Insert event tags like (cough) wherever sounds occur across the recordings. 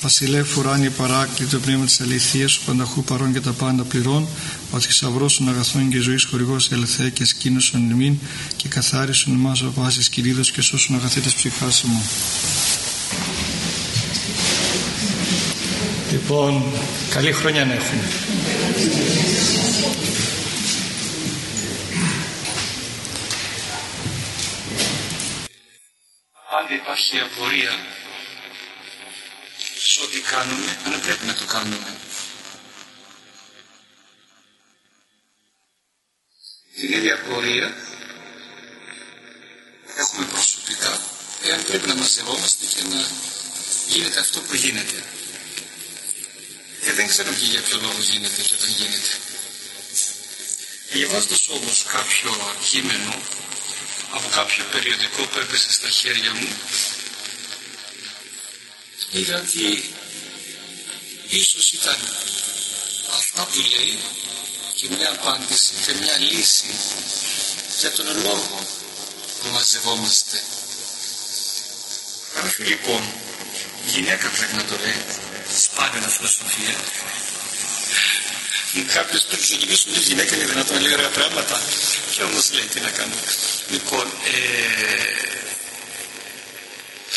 Βασιλεύ ουράνιε παράκλητο πνεύμα της αληθείας, ο πανταχού παρών και τα πάντα πληρών, ο θησαυρός των αγαθών και ζωής χορηγός ελθέ και σκήνωσον ημίν και καθάρισον εμάς από πάσης κυρίδος και σώσον αγαθέτες ψυχάς μου. Λοιπόν, καλή χρονιά να έχουμε. Αν υπάρχει απορία σε ό,τι κάνουμε, αλλά πρέπει να το κάνουμε. Την ίδια πορεία έχουμε προσωπικά, εάν πρέπει να μαζευόμαστε και να γίνεται αυτό που γίνεται. Και δεν ξέρω και για ποιο λόγο γίνεται και όταν γίνεται. Διαβάζοντας όμως κάποιο κείμενο από κάποιο περιοδικό που έπεσε στα χέρια μου είδα ότι ίσως ήταν αυτά που λέει και μια απάντηση και μια λύση για τον λόγο που μαζευόμαστε. Γράφει λοιπόν, γυναίκα πρέπει να το λέει, σπάνια φιλοσοφία. Κάποιος πρέπει να γυρίσουν τη γυναίκα είναι δυνατόν λέει ωραία πράγματα. Και όμως λέει τι να κάνω. Λοιπόν, ε,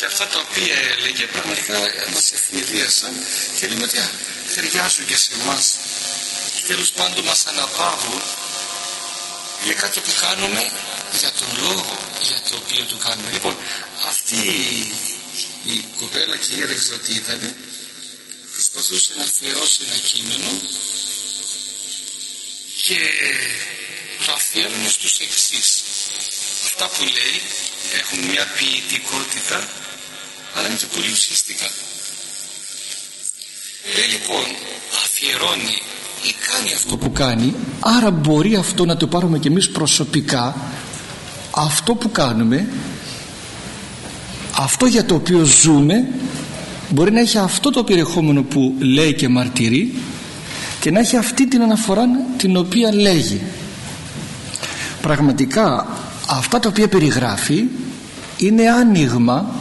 και αυτά τα οποία έλεγε πραγματικά μας ευνηδίασαν και λέμε ότι ταιριάζουν και σε εμάς και τέλος πάντων μας αναπαύουν για κάτι που κάνουμε για τον λόγο για το οποίο το κάνουμε. Λοιπόν αυτή η κοπέλα και δεν ξέρω τι ήταν προσπαθούσε να αφιερώσει ένα κείμενο και το αφιέρωνε στους εξής. Αυτά που λέει έχουν μια ποιητικότητα αλλά είναι και πολύ ουσιαστικά. Λέει λοιπόν αφιερώνει ή κάνει αυτό που κάνει άρα μπορεί αυτό να το πάρουμε και εμείς προσωπικά αυτό που κάνουμε αυτό για το οποίο ζούμε μπορεί να έχει αυτό το περιεχόμενο που λέει και μαρτυρεί και να έχει αυτή την αναφορά την οποία λέγει πραγματικά αυτά τα οποία περιγράφει είναι άνοιγμα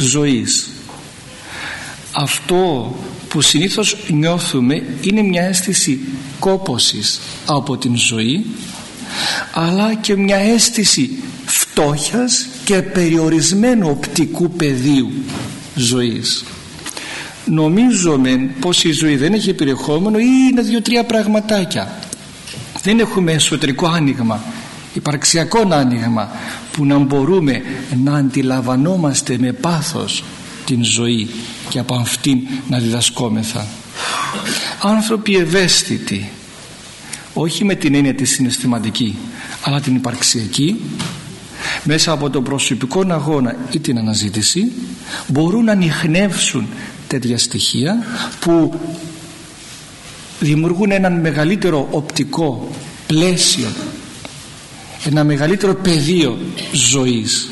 ζωής. Αυτό που συνήθως νιώθουμε είναι μια αίσθηση κόπωσης από την ζωή αλλά και μια αίσθηση φτώχειας και περιορισμένου οπτικού πεδίου ζωής. Νομίζουμε πως η ζωή δεν έχει περιεχόμενο ή είναι δύο-τρία πραγματάκια. Δεν έχουμε εσωτερικό άνοιγμα υπαρξιακό άνοιγμα που να μπορούμε να αντιλαμβανόμαστε με πάθος την ζωή και από αυτήν να διδασκόμεθα. Άνθρωποι ευαίσθητοι όχι με την έννοια της συναισθηματική αλλά την υπαρξιακή μέσα από τον προσωπικό αγώνα ή την αναζήτηση μπορούν να ανοιχνεύσουν τέτοια στοιχεία που δημιουργούν έναν μεγαλύτερο οπτικό πλαίσιο ένα μεγαλύτερο πεδίο ζωής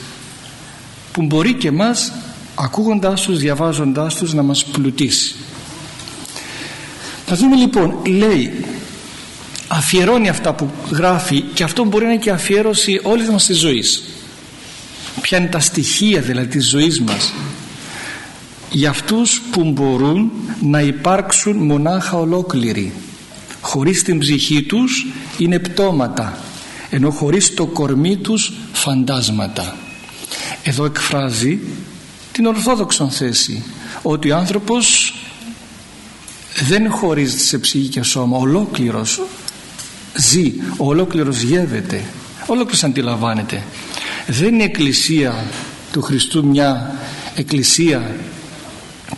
που μπορεί και μας ακούγοντάς τους, διαβάζοντάς τους να μας πλουτίσει. Θα δούμε λοιπόν, λέει αφιερώνει αυτά που γράφει και αυτό μπορεί να είναι και αφιέρωση όλης μας της ζωής. Ποια είναι τα στοιχεία δηλαδή της ζωής μας για αυτούς που μπορούν να υπάρξουν μονάχα ολόκληροι χωρίς την ψυχή τους είναι πτώματα ενώ χωρίς το κορμί τους φαντάσματα. Εδώ εκφράζει την ορθόδοξον θέση ότι ο άνθρωπος δεν χωρίζεται σε ψυχή και σώμα ολόκληρος ζει, ολόκληρος γεύεται ολόκληρος αντιλαμβάνεται. Δεν είναι εκκλησία του Χριστού μια εκκλησία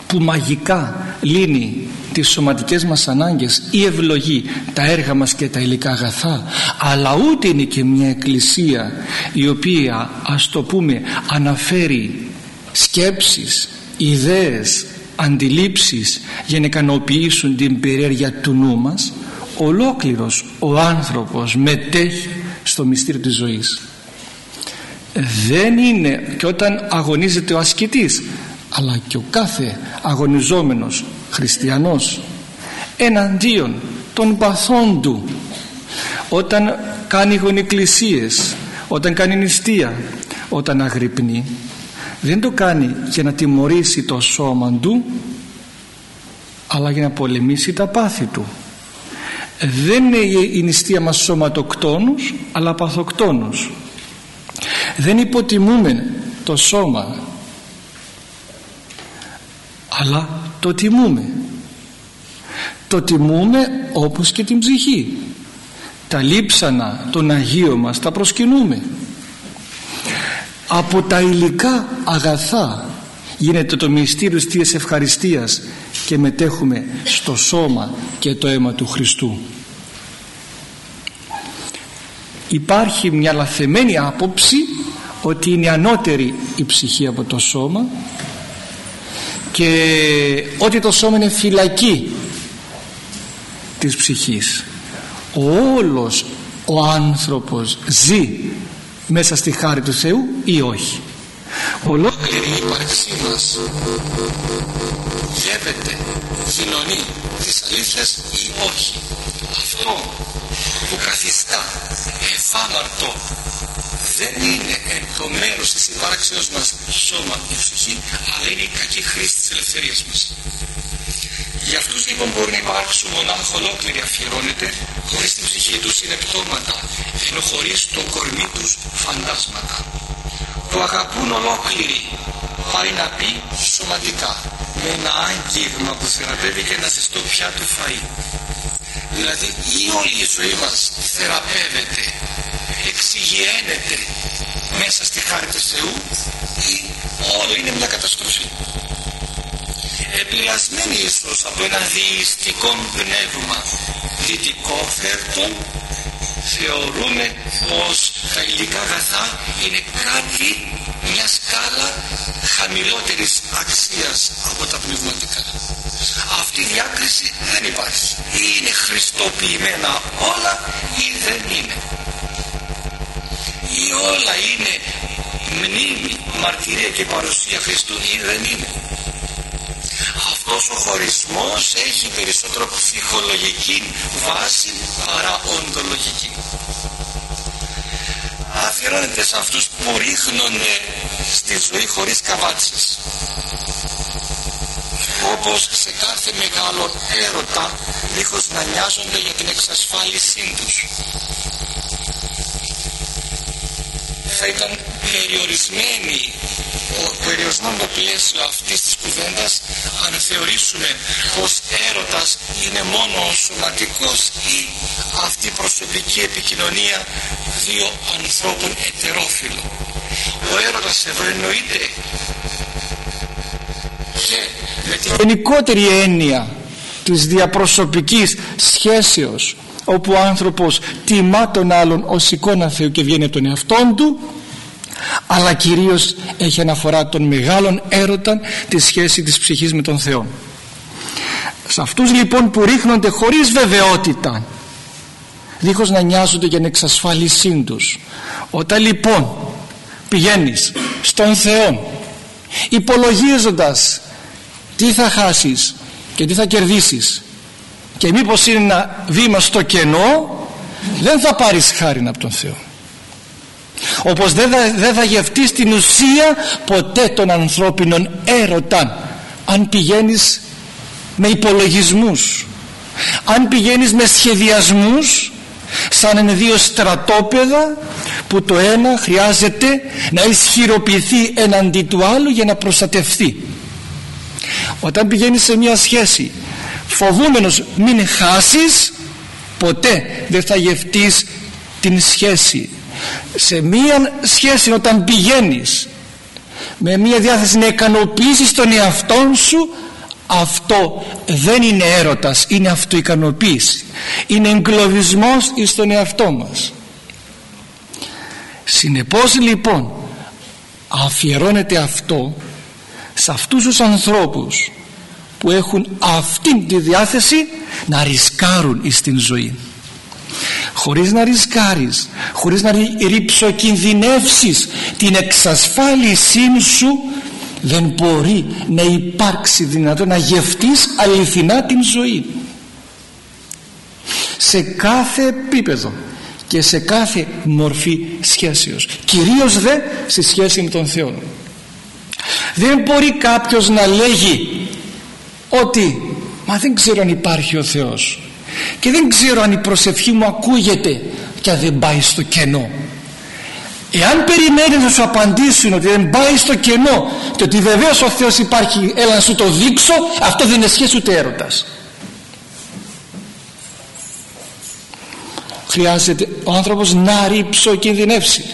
που μαγικά λύνει τις σωματικές μας ανάγκες ή ευλογεί τα έργα μας και τα υλικά αγαθά. Αλλά ούτε είναι και μια εκκλησία η οποία ας το πούμε αναφέρει σκέψεις, ιδέες, αντιλήψεις για να ικανοποιήσουν την περιέργεια του νου μας ολόκληρος ο άνθρωπος μετέχει στο μυστήριο της ζωής. Δεν είναι και όταν αγωνίζεται ο ασκητής αλλά και ο κάθε αγωνιζόμενος χριστιανός εναντίον των παθών του. Όταν κάνει γονικλησίες όταν κάνει νηστεία όταν αγρυπνεί δεν το κάνει για να τιμωρήσει το σώμα του αλλά για να πολεμήσει τα πάθη του. Δεν είναι η νηστεία μας σωματοκτόνους αλλά παθοκτόνους. Δεν υποτιμούμε το σώμα αλλά το τιμούμε. Το τιμούμε όπως και την ψυχή. Τα λείψανα των Αγίων μας τα προσκυνούμε. Από τα υλικά αγαθά γίνεται το μυστήριο της ευχαριστίας και μετέχουμε στο σώμα και το αίμα του Χριστού. Υπάρχει μια λαθεμένη άποψη ότι είναι ανώτερη η ψυχή από το σώμα και ότι το σώμα είναι φυλακή της ψυχής όλος ο άνθρωπος ζει μέσα στη χάρη του Θεού ή όχι. Ολόκληρη η ύπαρξή μας γεύεται κοινωνεί της αλήθειας ή όχι. Αυτό που καθιστά εφάμαρτο δεν είναι το μέρος της υπάρξεως μας σώμα ή ψυχή αλλά είναι η κακή χρήση της ελευθερίας μας. Για αυτούς λοιπόν μπορεί να υπάρξουν μονάχα ολόκληροι αφιερώνεται χωρίς την ψυχή τους είναι πτώματα ενώ χωρίς το κορμί τους φαντάσματα. Που αγαπούν ολόκληροι πάει να πει σωματικά με ένα άγγιγμα που θεραπεύει και ένα ζεστό πιάτο φαΐ. Δηλαδή η όλη η ζωή μας θεραπεύεται εξηγιαίνεται μέσα στη χάρη του Θεού ή όλο είναι μια καταστροφή. Επηρεασμένοι ίσως από ένα διειστικό πνεύμα δυτικό φέρτον θεωρούμε πως τα υλικά αγαθά είναι κάτι μια σκάλα χαμηλότερης αξίας από τα πνευματικά. Αυτή η διάκριση δεν υπάρχει. Ή είναι χριστοποιημένα όλα ή δεν είναι ή όλα είναι μνήμη, μαρτυρία και παρουσία Χριστού ή δεν είναι. Αυτός ο χωρισμός έχει περισσότερο ψυχολογική βάση παρά οντολογική. Αφιερώνεται σε αυτούς που ρίχνουν στη ζωή χωρίς καβάτσες όπως σε κάθε μεγάλο έρωτα δίχως να νοιάζονται για την εξασφάλισή τους θα ήταν περιορισμένη ο περιορισμένο πλαίσιο αυτής της κουβέντας αν θεωρήσουμε πως έρωτας είναι μόνο ο σωματικός ή αυτή η προσωπική επικοινωνία δύο ανθρώπων ετερόφιλων. Ο έρωτας εδώ εννοείται και με την γενικότερη έννοια της διαπροσωπικής σχέσεως όπου ο άνθρωπος τιμά τον άλλον ως εικόνα Θεού και βγαίνει από τον εαυτόν του αλλά κυρίως έχει αναφορά τον μεγάλον έρωτα τη σχέση της ψυχής με τον Θεό. Σε αυτούς λοιπόν που ρίχνονται χωρίς βεβαιότητα δίχως να νοιάζονται για την εξασφάλισή τους όταν λοιπόν πηγαίνεις στον Θεό υπολογίζοντας τι θα χάσεις και τι θα κερδίσεις και μήπως είναι ένα βήμα στο κενό δεν θα πάρεις χάρη από τον Θεό. Όπως δεν θα, δεν θα γευτείς την ουσία ποτέ των ανθρώπινων έρωτα αν πηγαίνεις με υπολογισμούς αν πηγαίνεις με σχεδιασμούς σαν είναι δύο στρατόπεδα που το ένα χρειάζεται να ισχυροποιηθεί εναντί του άλλου για να προστατευτεί όταν πηγαίνεις σε μια σχέση φοβούμενος μην χάσεις ποτέ. Δεν θα γευτείς την σχέση. Σε μία σχέση όταν πηγαίνεις με μία διάθεση να ικανοποιήσεις τον εαυτό σου αυτό δεν είναι έρωτας είναι αυτοικανοποίηση. Είναι εγκλωβισμός στον εαυτό μας. Συνεπώς λοιπόν αφιερώνεται αυτό σε αυτούς τους ανθρώπους που έχουν αυτή τη διάθεση να ρισκάρουν στην ζωή. Χωρίς να ρισκάρεις χωρίς να ρηψοκινδυνεύσεις την εξασφάλισή σου δεν μπορεί να υπάρξει δυνατό να γευτείς αληθινά την ζωή. Σε κάθε επίπεδο και σε κάθε μορφή σχέσεως. Κυρίως δε στη σχέση με τον Θεό. Δεν μπορεί κάποιος να λέγει ότι μα δεν ξέρω αν υπάρχει ο Θεός. Και δεν ξέρω αν η προσευχή μου ακούγεται και αν δεν πάει στο κενό. Εάν περιμένεις να σου απαντήσουν ότι δεν πάει στο κενό και ότι βεβαίως ο Θεός υπάρχει έλα να σου το δείξω αυτό δεν είναι σχέση ούτε έρωτας. Χρειάζεται ο άνθρωπος να ρίψω κινδυνεύσει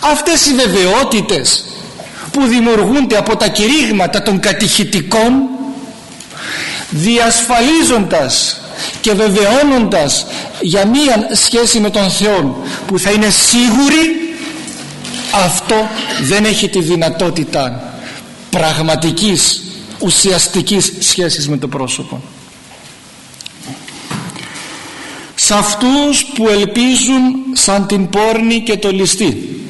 αυτές οι βεβαιότητες που δημιουργούνται από τα κηρύγματα των κατηχητικών διασφαλίζοντας και βεβαιώνοντας για μία σχέση με τον Θεό που θα είναι σίγουρη αυτό δεν έχει τη δυνατότητα πραγματικής ουσιαστικής σχέσης με το πρόσωπο. Σε αυτούς που ελπίζουν σαν την πόρνη και το ληστή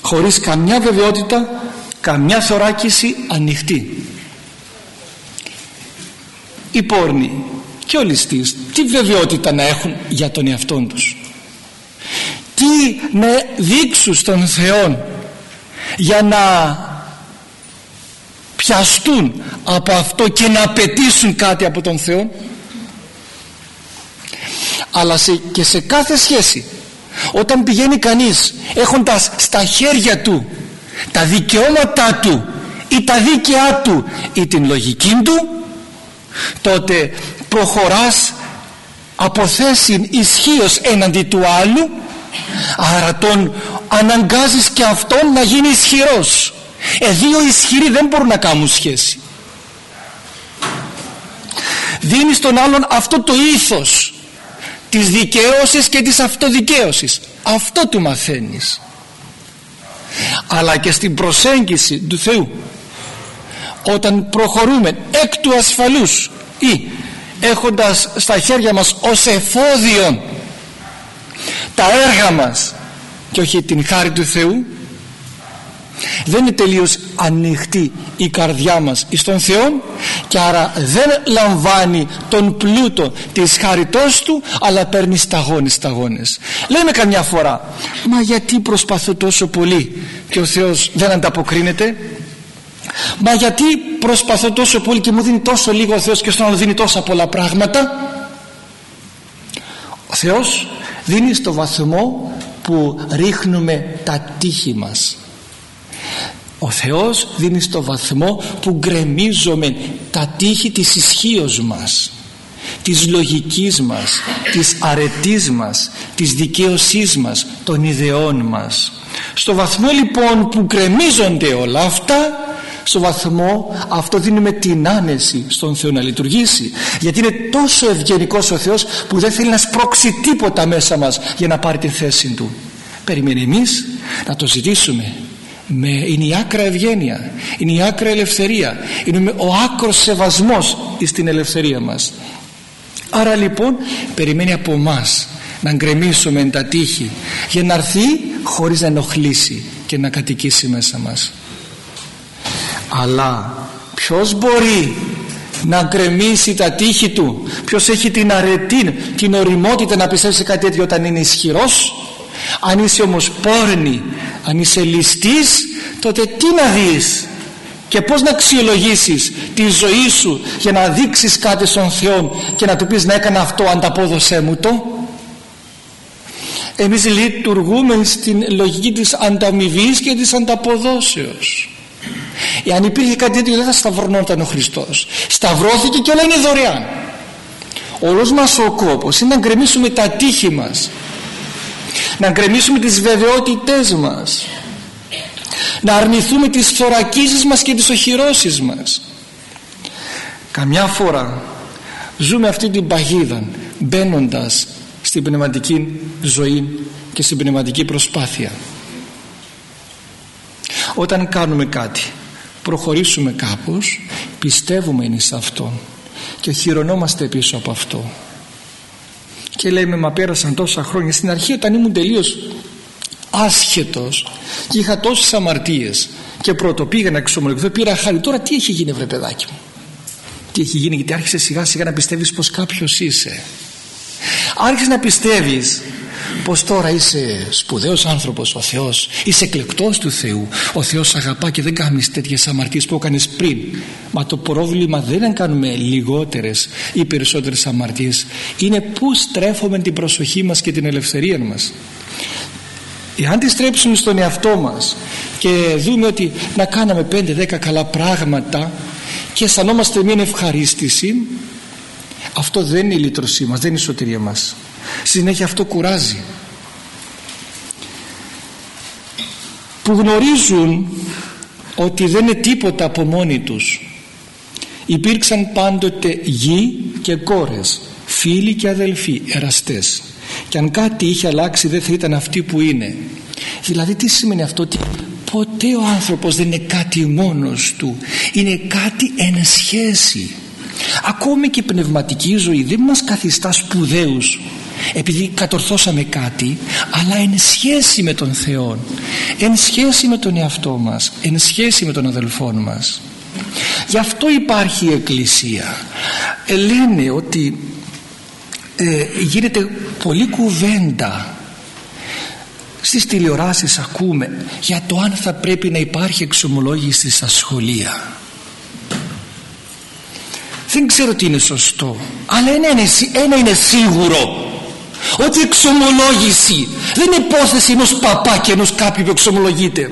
χωρίς καμιά βεβαιότητα καμιά θωράκιση ανοιχτή οι πόρνοι και ο ληστής τι βεβαιότητα να έχουν για τον εαυτό τους. Τι να δείξουν στον Θεό για να πιαστούν από αυτό και να απαιτήσουν κάτι από τον Θεό. Αλλά και σε κάθε σχέση όταν πηγαίνει κανείς έχοντας στα χέρια του τα δικαιώματά του ή τα δίκαιά του ή την λογική του τότε προχωράς από θέση ισχύως έναντι του άλλου άρα τον αναγκάζεις και αυτόν να γίνει ισχυρός. Ε, δύο ισχυροί δεν μπορούν να κάνουν σχέση. Δίνεις τον άλλον αυτό το ήθος της δικαίωσης και της αυτοδικαίωσης. Αυτό του μαθαίνεις. Αλλά και στην προσέγγιση του Θεού όταν προχωρούμε εκ του ασφαλούς ή έχοντας στα χέρια μας ως εφόδιο τα έργα μας και όχι την χάρη του Θεού δεν είναι τελείως ανοιχτή η καρδιά μας εις τον Θεό και άρα δεν λαμβάνει τον πλούτο της χαριτός του αλλά παίρνει σταγόνες σταγόνες. Λέμε καμιά φορά μα γιατί προσπαθώ τόσο πολύ και ο Θεός δεν ανταποκρίνεται μα γιατί προσπαθώ τόσο πολύ και μου δίνει τόσο λίγο ο Θεός και στον άλλο δίνει τόσα πολλά πράγματα; Ο Θεός δίνει στο βαθμό που ρίχνουμε τα τείχη μας. Ο Θεός δίνει στο βαθμό που γκρεμίζουμε τα τείχη της ισχύως μας της λογικής μας της αρετής μας της δικαίωσής μας των ιδεών μας. Στο βαθμό λοιπόν που γκρεμίζονται όλα αυτά στο βαθμό αυτό δίνουμε την άνεση στον Θεό να λειτουργήσει γιατί είναι τόσο ευγενικός ο Θεός που δεν θέλει να σπρώξει τίποτα μέσα μας για να πάρει τη θέση Του. Περιμένει εμείς να το ζητήσουμε. Με, είναι η άκρα ευγένεια είναι η άκρα ελευθερία είναι ο άκρος σεβασμός στην ελευθερία μας. Άρα λοιπόν περιμένει από εμά να γκρεμίσουμε τα τείχη για να έρθει χωρίς να ενοχλήσει και να κατοικήσει μέσα μας αλλά ποιος μπορεί να γκρεμίσει τα τείχη του; Ποιος έχει την αρετή την οριμότητα να πιστεύει σε κάτι τέτοιο όταν είναι ισχυρός; Αν είσαι όμως πόρνη αν είσαι ληστής τότε τι να δεις; Και πως να αξιολογήσεις τη ζωή σου για να δείξεις κάτι στον Θεό και να του πεις να έκανα αυτό ανταπόδοσέ μου το εμείς λειτουργούμε στην λογική της ανταμοιβής και της ανταποδόσεως εάν υπήρχε κάτι τέτοιο δεν θα σταυρωνόταν ο Χριστός. Σταυρώθηκε και όλα είναι δωρεάν. Όλος μας ο κόπος είναι να γκρεμίσουμε τα τείχη μας. Να γκρεμίσουμε τις βεβαιότητές μας. Να αρνηθούμε τις θωρακίσεις μας και τις οχυρώσεις μας. Καμιά φορά ζούμε αυτή την παγίδα μπαίνοντας στην πνευματική ζωή και στην πνευματική προσπάθεια. Όταν κάνουμε κάτι προχωρήσουμε κάπως πιστεύουμε είναι σε αυτό και χειρονόμαστε πίσω από αυτό. Και λέμε μα πέρασαν τόσα χρόνια. Στην αρχή όταν ήμουν τελείως άσχετος και είχα τόσες αμαρτίες και πρώτο πήγα να εξομολογηθώ πήρα χάρη. Τώρα τι έχει γίνει βρε παιδάκι μου; Τι έχει γίνει γιατί άρχισε σιγά σιγά να πιστεύεις πως κάποιος είσαι. Άρχισε να πιστεύεις πως τώρα είσαι σπουδαίος άνθρωπος ο Θεός. Είσαι εκλεκτός του Θεού. Ο Θεός αγαπά και δεν κάνεις τέτοιες αμαρτίες που έκανες πριν. Μα το πρόβλημα δεν είναι να κάνουμε λιγότερες ή περισσότερες αμαρτίες. Είναι που στρέφουμε την προσοχή μας και την ελευθερία μας. Εάν τη στρέψουμε στον εαυτό μας και δούμε ότι να κάναμε 5-10 καλά πράγματα και αισθανόμαστε μια ευχαρίστηση αυτό δεν είναι η λύτρωσή μας, δεν είναι η σωτηρία μας. Συνέχεια αυτό κουράζει. Που γνωρίζουν ότι δεν είναι τίποτα από μόνοι τους. Υπήρξαν πάντοτε γη και κόρες, φίλοι και αδελφοί, εραστές και αν κάτι είχε αλλάξει δεν θα ήταν αυτοί που είναι δηλαδή τι σημαίνει αυτό ότι ποτέ ο άνθρωπος δεν είναι κάτι μόνος του είναι κάτι εν σχέση ακόμη και η πνευματική ζωή δεν μας καθιστά σπουδαίους. Επειδή κατορθώσαμε κάτι αλλά εν σχέση με τον Θεό εν σχέση με τον εαυτό μας εν σχέση με τον αδελφό μας. Γι' αυτό υπάρχει η Εκκλησία. Ε, λένε ότι ε, γίνεται πολλή κουβέντα. Στις τηλεοράσεις ακούμε για το αν θα πρέπει να υπάρχει εξομολόγηση στα σχολεία δεν ξέρω τι είναι σωστό αλλά ένα είναι, ένα είναι σίγουρο ότι η εξομολόγηση δεν είναι υπόθεση ενός παπά και ενός κάποιου που εξομολογείται.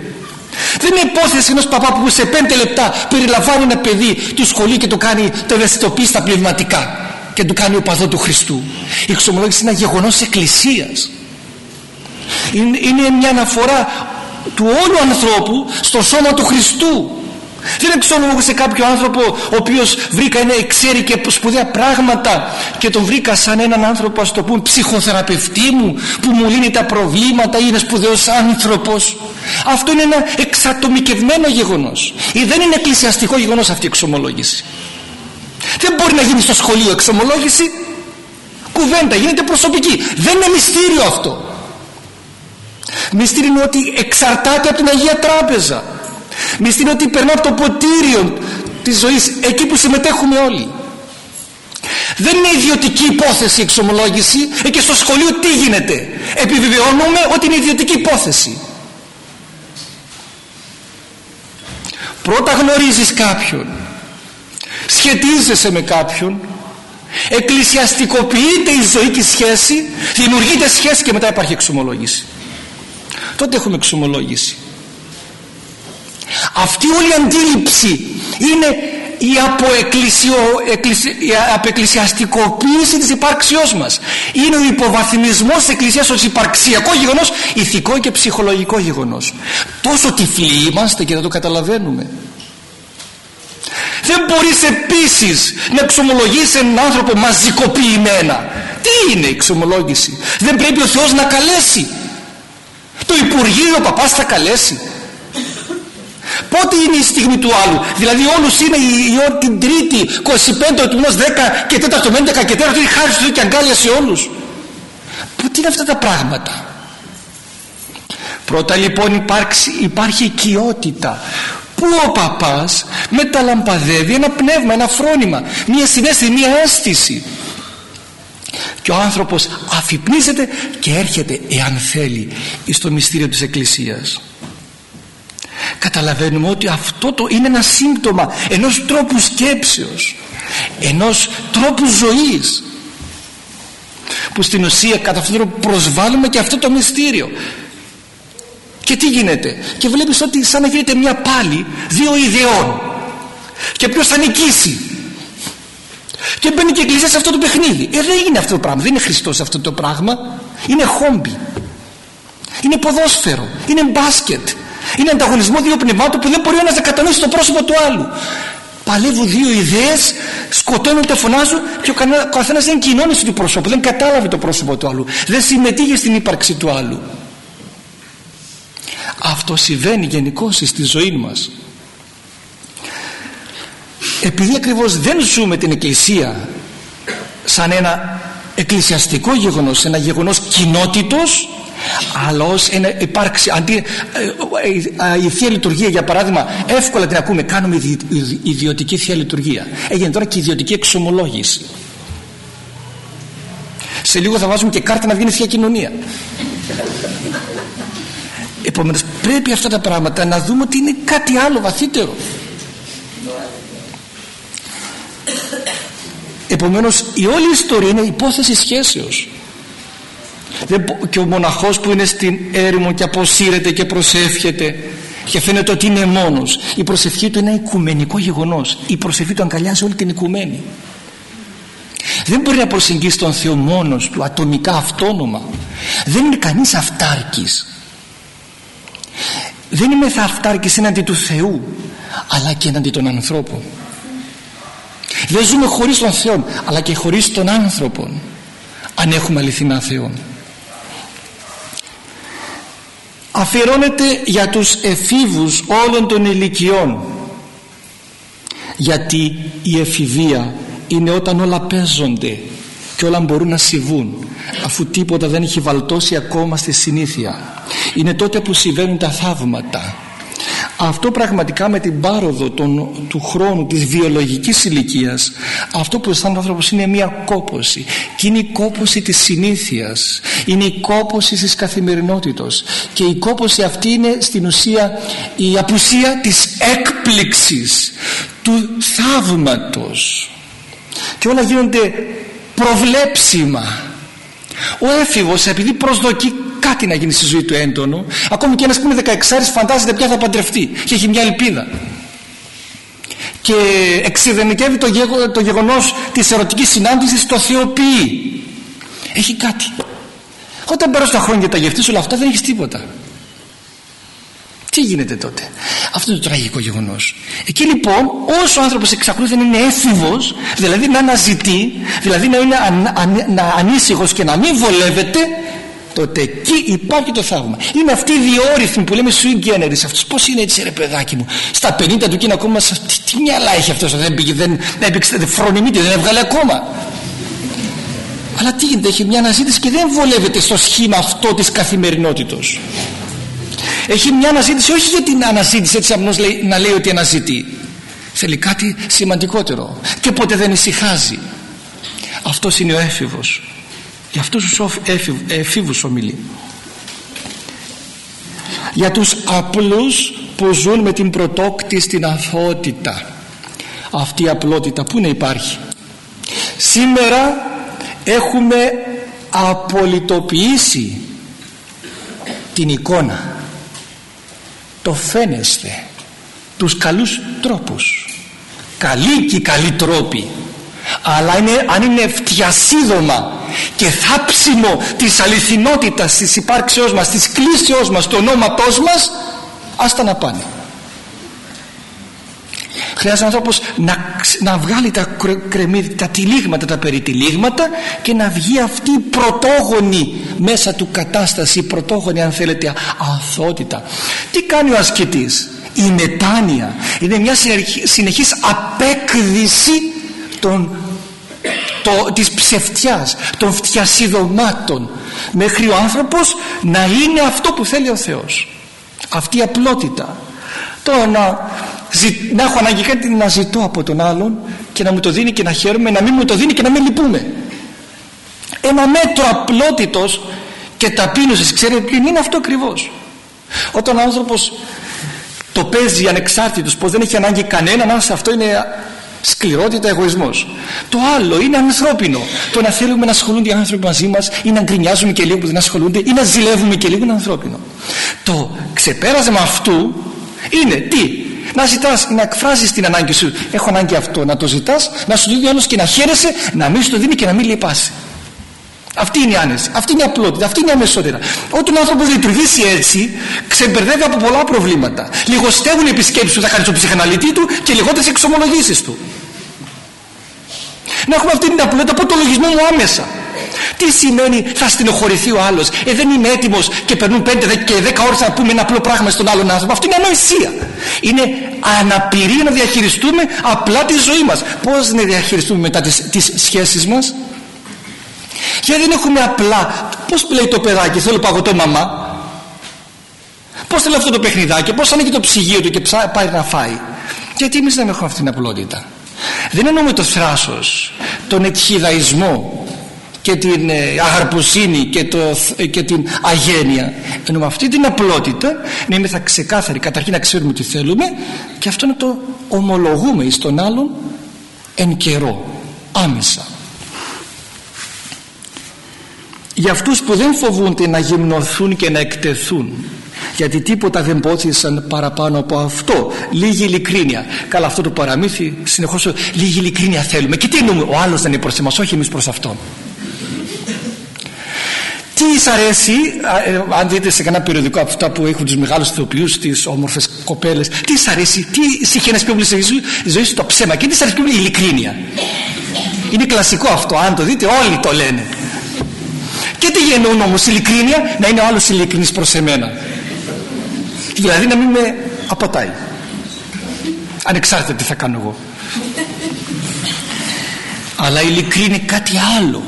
Δεν είναι υπόθεση ενός παπά που σε πέντε λεπτά περιλαμβάνει ένα παιδί του σχολείου και το κάνει το ευαισθητοποιεί στα πνευματικά και του κάνει οπαδό του Χριστού. Η εξομολόγηση είναι ένα γεγονός εκκλησίας. Είναι, είναι μια αναφορά του όλου ανθρώπου στο σώμα του Χριστού δεν εξομολόγησε κάποιο άνθρωπο ο οποίος βρήκα ένα ξέρει και σπουδαία πράγματα και τον βρήκα σαν έναν άνθρωπο ας το πούμε ψυχοθεραπευτή μου που μου λύνει τα προβλήματα ή είναι σπουδαίος άνθρωπος. Αυτό είναι ένα εξατομικευμένο γεγονός. Ή δεν είναι εκκλησιαστικό γεγονός αυτή η εξομολόγηση. Δεν μπορεί να γίνει στο σχολείο εξομολόγηση. Κουβέντα γίνεται προσωπική. Δεν είναι μυστήριο αυτό. Μυστήριο είναι ότι εξαρτάται από την Αγία Τράπεζα μυστήριο είναι ότι περνά από το ποτήριο της ζωής εκεί που συμμετέχουμε όλοι. Δεν είναι ιδιωτική υπόθεση η εξομολόγηση. Ε, και στο σχολείο τι γίνεται. Επιβεβαιώνουμε ότι είναι ιδιωτική υπόθεση. Πρώτα γνωρίζεις κάποιον. Σχετίζεσαι με κάποιον. Εκκλησιαστικοποιείται η ζωή και η σχέση. Δημιουργείται σχέση και μετά υπάρχει εξομολόγηση. Τότε έχουμε εξομολόγηση αυτή όλη η αντίληψη είναι η, η αποεκκλησιαστικοποίηση της υπάρξιός μας. Είναι ο υποβαθμισμός της εκκλησίας ως υπαρξιακό γεγονός ηθικό και ψυχολογικό γεγονός. Τόσο τυφλοί είμαστε και δεν το καταλαβαίνουμε. Δεν μπορείς επίσης να εξομολογήσεις έναν άνθρωπο μαζικοποιημένα. Τι είναι η εξομολόγηση; Δεν πρέπει ο Θεός να καλέσει. Το Υπουργείο ο παπάς θα καλέσει Πότε είναι η στιγμή του άλλου; Δηλαδή όλους είναι η, η, την τρίτη 25 του μήνας 10 και 4 του 11 και 4 του χάρη του και αγκάλια σε όλους. Τι είναι αυτά τα πράγματα; Πρώτα λοιπόν υπάρξει, υπάρχει οικειότητα. Που ο παπάς μεταλαμπαδεύει ένα πνεύμα, ένα φρόνημα μια συνέστηση, μια αίσθηση. Και ο άνθρωπος αφυπνίζεται και έρχεται εάν θέλει στο μυστήριο της Εκκλησίας καταλαβαίνουμε ότι αυτό το είναι ένα σύμπτωμα ενός τρόπου σκέψεως ενός τρόπου ζωής που στην ουσία κατά αυτόν τον τρόπο προσβάλλουμε και αυτό το μυστήριο. Και τι γίνεται; Και βλέπεις ότι σαν να γίνεται μια πάλι δύο ιδεών. Και ποιος θα νικήσει; Και μπαίνει και εκκλησία σε αυτό το παιχνίδι. Ε δεν είναι αυτό το πράγμα. Δεν είναι Χριστός αυτό το πράγμα. Είναι χόμπι. Είναι ποδόσφαιρο. Είναι μπάσκετ είναι ανταγωνισμό δύο πνευμάτων που δεν μπορεί ένας να κατανοήσει το πρόσωπο του άλλου. Παλεύουν δύο ιδέες σκοτώνονται, φωνάζουν και ο καθένας δεν κοινώνει στο πρόσωπο δεν κατάλαβε το πρόσωπο του άλλου δεν συμμετείχε στην ύπαρξη του άλλου. Αυτό συμβαίνει γενικώ στη ζωή μας. Επειδή ακριβώς δεν ζούμε την εκκλησία σαν ένα εκκλησιαστικό γεγονός ένα γεγονός κοινότητος αλλά ως ένα υπάρξει αντί, ε, ε, η Θεία Λειτουργία για παράδειγμα εύκολα την ακούμε κάνουμε ιδιωτική Θεία Λειτουργία. Έγινε τώρα και ιδιωτική εξομολόγηση. Σε λίγο θα βάζουμε και κάρτα να βγει θεία κοινωνία. Επομένως πρέπει αυτά τα πράγματα να δούμε ότι είναι κάτι άλλο βαθύτερο. Επομένως η όλη ιστορία είναι υπόθεση σχέσεως και ο μοναχός που είναι στην έρημο και αποσύρεται και προσεύχεται και φαίνεται ότι είναι μόνος. Η προσευχή του είναι ένα οικουμενικό γεγονός. Η προσευχή του αγκαλιάζει όλη την οικουμένη. Δεν μπορεί να προσεγγίσει τον Θεό μόνος του ατομικά αυτόνομα. Δεν είναι κανείς αυτάρκης. Δεν είμαι θα αυτάρκης έναντι του Θεού αλλά και έναντι των ανθρώπων. Δεν ζούμε χωρίς τον Θεό αλλά και χωρίς τον άνθρωπο αν έχουμε αληθινά Θεό αφιερώνεται για τους εφήβους όλων των ηλικιών. Γιατί η εφηβεία είναι όταν όλα παίζονται και όλα μπορούν να συμβούν αφού τίποτα δεν έχει βαλτώσει ακόμα στη συνήθεια. Είναι τότε που συμβαίνουν τα θαύματα αυτό πραγματικά με την πάροδο των, του χρόνου της βιολογικής ηλικίας, αυτό που αισθάνεται ο άνθρωπος είναι μια κόποση και είναι η κόποση της συνήθειας. Είναι η κόποση της καθημερινότητος. Και η κόποση αυτή είναι στην ουσία η απουσία της έκπληξης του θαύματος. Και όλα γίνονται προβλέψιμα. Ο έφηβος επειδή προσδοκεί κάτι να γίνει στη ζωή του έντονο. Ακόμη και ένας που είναι 16 φαντάζεται πια θα παντρευτεί και έχει μια ελπίδα. Και εξειδενικεύει το, γεγο, το γεγονός της ερωτικής συνάντησης το θεοποιεί. Έχει κάτι. Όταν περάσουν τα χρόνια και τα γευτείς όλα αυτά δεν έχεις τίποτα. Τι γίνεται τότε; Αυτό είναι το τραγικό γεγονός. Εκεί λοιπόν όσο ο άνθρωπος εξακολουθεί να είναι έφηβος δηλαδή να αναζητεί δηλαδή να είναι αν, αν, να ανήσυχος και να μην βολεύεται τότε εκεί υπάρχει το θαύμα. Είναι αυτή η διόρυθμη που λέμε swing generis. Αυτός πως είναι έτσι ρε παιδάκι μου; Στα 50 του και είναι ακόμα τι, τι μυαλά έχει αυτός; Δεν πήγε δεν, δεν, δεν φρονιμείται δεν έβγαλε ακόμα. Αλλά τι γίνεται έχει μια αναζήτηση και δεν βολεύεται στο σχήμα αυτό της καθημερινότητος. Έχει μια αναζήτηση όχι για την αναζήτηση έτσι απλώς λέει, να λέει ότι αναζητεί. Θέλει κάτι σημαντικότερο και ποτέ δεν ησυχάζει. Αυτός είναι ο έφηβος για αυτούς τους εφήβους ομιλεί. Για τους απλούς που ζουν με την πρωτόκτη στην αθότητα. Αυτή η απλότητα που να υπάρχει. Σήμερα έχουμε απολυτοποιήσει την εικόνα. Το φαίνεστε. Τους καλούς τρόπους. Καλοί και καλοί τρόποι αλλά είναι, αν είναι φτιασίδωμα και θάψιμο της αληθινότητας της υπάρξεώς μας της κλήσεώς μας του ονόματός μας άστα να πάνε χρειάζεται άνθρωπος να, να βγάλει τα, κρεμμύδια, τα τυλίγματα τα περιτυλίγματα και να βγει αυτή η πρωτόγονη μέσα του κατάσταση η πρωτόγονη αν θέλετε αθότητα. Τι κάνει ο ασκητής; Η μετάνοια. Είναι μια συνεχής απέκδηση των, το, της ψευτιάς των φτιασιδωμάτων μέχρι ο άνθρωπος να είναι αυτό που θέλει ο Θεός. Αυτή η απλότητα. Το να, να έχω ανάγκη κάτι να ζητώ από τον άλλον και να μου το δίνει και να χαίρομαι να μην μου το δίνει και να μην λυπούμε. Ένα μέτρο απλότητος και ταπείνωσης. Ξέρετε ποιο είναι αυτό ακριβώς; Όταν ο άνθρωπος το παίζει ανεξάρτητος πως δεν έχει ανάγκη κανέναν σε αυτό είναι σκληρότητα, εγωισμός. Το άλλο είναι ανθρώπινο. Το να θέλουμε να ασχολούνται οι άνθρωποι μαζί μας ή να γκρινιάζουμε και λίγο που δεν ασχολούνται ή να ζηλεύουμε και λίγο είναι ανθρώπινο. Το ξεπέρασμα αυτού είναι τι; Να ζητάς, να εκφράζεις την ανάγκη σου. Έχω ανάγκη αυτό, να το ζητάς να σου δίνει άλλος και να χαίρεσαι να μην σου το δίνει και να μην λυπάσαι αυτή είναι η άνεση, αυτή είναι η απλότητα, αυτή είναι η αμεσότητα. Όταν ο άνθρωπος λειτουργήσει έτσι, ξεμπερδεύει από πολλά προβλήματα. Λιγοστεύουν οι επισκέψεις που θα κάνει στον ψυχαναλυτή του και λιγότερες εξομολογήσεις του. Να έχουμε αυτή την απλότητα από το λογισμό μου άμεσα. Τι σημαίνει θα στενοχωρηθεί ο άλλος, Ε, δεν είμαι έτοιμος και περνούν 5 και 10 ώρες να πούμε ένα απλό πράγμα στον άλλον άνθρωπο. Αυτό είναι ανοησία. Είναι αναπηρία να διαχειριστούμε απλά τη ζωή μας. Πώς να διαχειριστούμε μετά τις σχέσεις μας, γιατί δεν έχουμε απλά. Πως λέει το παιδάκι θέλω παγωτό μαμά. Πως θέλει αυτό το παιχνιδάκι πως ανοίγει το ψυγείο του και πάει να φάει. Γιατί εμείς δεν έχουμε αυτή την απλότητα. Δεν εννοούμε το θράσος τον εκχυδαϊσμό και την ε, αγαρποσύνη και, το, ε, και την αγένεια. Ενώ με αυτή την απλότητα να είμαι θα ξεκάθαροι. Καταρχήν να ξέρουμε τι θέλουμε και αυτό να το ομολογούμε εις τον άλλον εν καιρό άμεσα για αυτούς που δεν φοβούνται να γυμνοθούν και να εκτεθούν. Γιατί τίποτα δεν πόθησαν παραπάνω από αυτό. Λίγη ειλικρίνεια. Καλά αυτό το παραμύθι συνεχώς λίγη ειλικρίνεια θέλουμε. Και τι εννοούμε ο άλλος δεν είναι προς εμάς όχι εμείς προς αυτόν. Τι σ' αρέσει, ε, αν δείτε σε κανένα περιοδικό από αυτά που έχουν τους μεγάλους ηθοποιούς, τις όμορφες κοπέλες, τι σ' αρέσει, τι συχαίνει πιο πολύ στη ζωή σου, το ψέμα. Και τι σ' αρέσει πιο πολύ η ειλικρίνεια. Είναι κλασικό αυτό, αν το δείτε, όλοι το λένε. Και τι γεννούν όμως, ειλικρίνεια, να είναι ο άλλος ειλικρινής προς εμένα. Δηλαδή να μην με αποτάει. Ανεξάρτητα τι θα κάνω εγώ. Αλλά η ειλικρίνεια είναι κάτι άλλο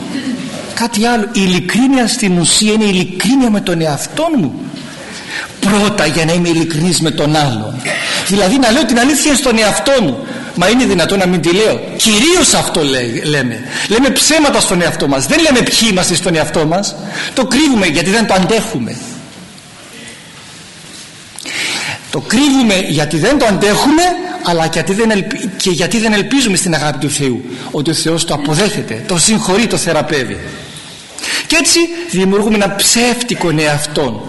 κάτι άλλο η ειλικρίνεια στην ουσία είναι η ειλικρίνεια με τον εαυτό μου πρώτα για να είμαι ειλικρινής με τον άλλον δηλαδή να λέω την αλήθεια στον εαυτό μου μα είναι δυνατόν να μην τη λέω; Κυρίως αυτό λέμε. Λέμε ψέματα στον εαυτό μας. Δεν λέμε ποιοι είμαστε στον εαυτό μας. Το κρύβουμε γιατί δεν το αντέχουμε. Το κρύβουμε γιατί δεν το αντέχουμε αλλά γιατί δεν και γιατί δεν ελπίζουμε στην αγάπη του Θεού. Ότι ο Θεός το αποδέχεται το συγχωρεί, το θεραπεύει. Και έτσι δημιουργούμε ένα ψεύτικο εαυτόν.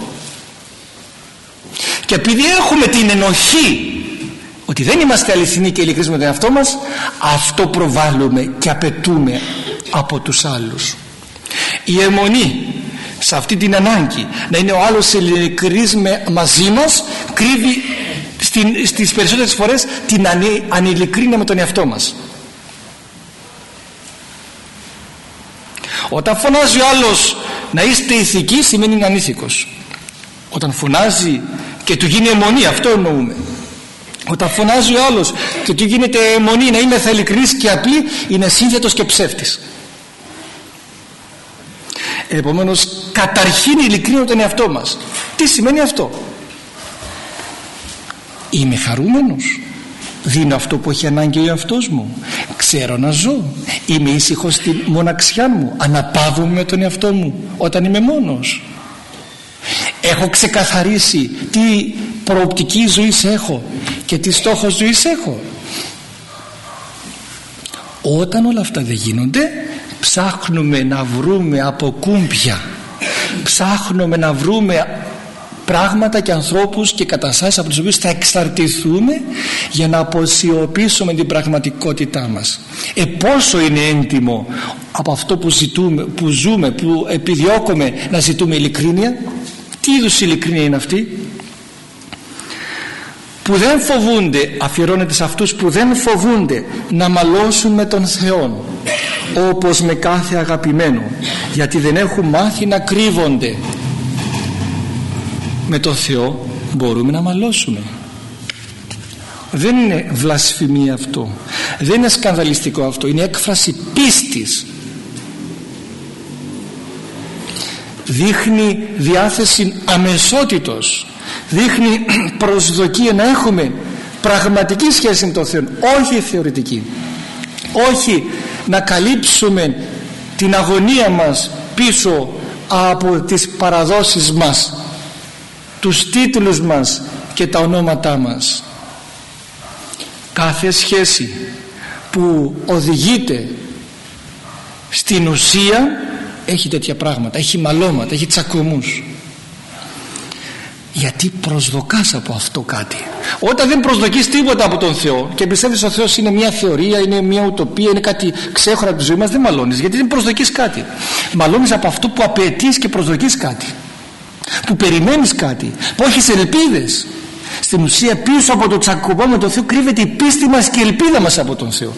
Και επειδή έχουμε την ενοχή ότι δεν είμαστε αληθινοί και ειλικρινείς με τον εαυτό μας αυτό προβάλλουμε και απαιτούμε από τους άλλους. Η αιμονή σε αυτή την ανάγκη να είναι ο άλλος ειλικρινής μαζί μας κρύβει στην, στις περισσότερες φορές την ανηλικρίνεια με τον εαυτό μας. Όταν φωνάζει ο άλλος να είστε ηθικοί σημαίνει είναι ανήθικος όταν φωνάζει και του γίνει αιμονή αυτό εννοούμε όταν φωνάζει ο άλλος και του γίνεται αιμονή να είμαι θα ειλικρινής και απλή είναι σύνθετος και ψεύτης. Επομένως καταρχήν ειλικρίνω τον εαυτό μας. Τι σημαίνει αυτό; Είμαι χαρούμενος. Δίνω αυτό που έχει ανάγκη ο εαυτός μου. Ξέρω να ζω. Είμαι ήσυχος στη μοναξιά μου. Αναπαύομαι με τον εαυτό μου όταν είμαι μόνος. Έχω ξεκαθαρίσει τι προοπτική ζωής έχω και τι στόχος ζωής έχω. Όταν όλα αυτά δεν γίνονται ψάχνουμε να βρούμε από κούμπια ψάχνουμε να βρούμε πράγματα και ανθρώπους και καταστάσεις από τους οποίους θα εξαρτηθούμε για να αποσιωπήσουμε την πραγματικότητά μας. Ε πόσο είναι έντιμο από αυτό που, ζητούμε, που ζούμε που επιδιώκουμε να ζητούμε ειλικρίνεια; Τι είδους ειλικρίνεια είναι αυτή; Που δεν φοβούνται αφιερώνεται σε αυτούς που δεν φοβούνται να μαλώσουν με τον Θεό όπως με κάθε αγαπημένο γιατί δεν έχουν μάθει να κρύβονται. Με τον Θεό μπορούμε να μαλώσουμε. Δεν είναι βλασφημία αυτό. Δεν είναι σκανδαλιστικό αυτό. Είναι έκφραση πίστης. Δείχνει διάθεση αμεσότητος δείχνει (clears throat) προσδοκία να έχουμε πραγματική σχέση με τον Θεό όχι θεωρητική. Όχι να καλύψουμε την αγωνία μας πίσω από τις παραδόσεις μας τους τίτλους μας και τα ονόματά μας. Κάθε σχέση που οδηγείται στην ουσία έχει τέτοια πράγματα έχει μαλώματα, έχει τσακωμούς γιατί προσδοκάς από αυτό κάτι; Όταν δεν προσδοκείς τίποτα από τον Θεό και πιστεύεις ο Θεός είναι μια θεωρία είναι μια ουτοπία, είναι κάτι ξέχωρα από της ζωής μας δεν μαλώνεις γιατί δεν προσδοκείς κάτι. Μαλώνεις από αυτό που απαιτείς και προσδοκείς κάτι. Που περιμένεις κάτι που έχεις ελπίδες. Στην ουσία πίσω από το τσακωμό με τον Θεό κρύβεται η πίστη μας και η ελπίδα μας από τον Θεό.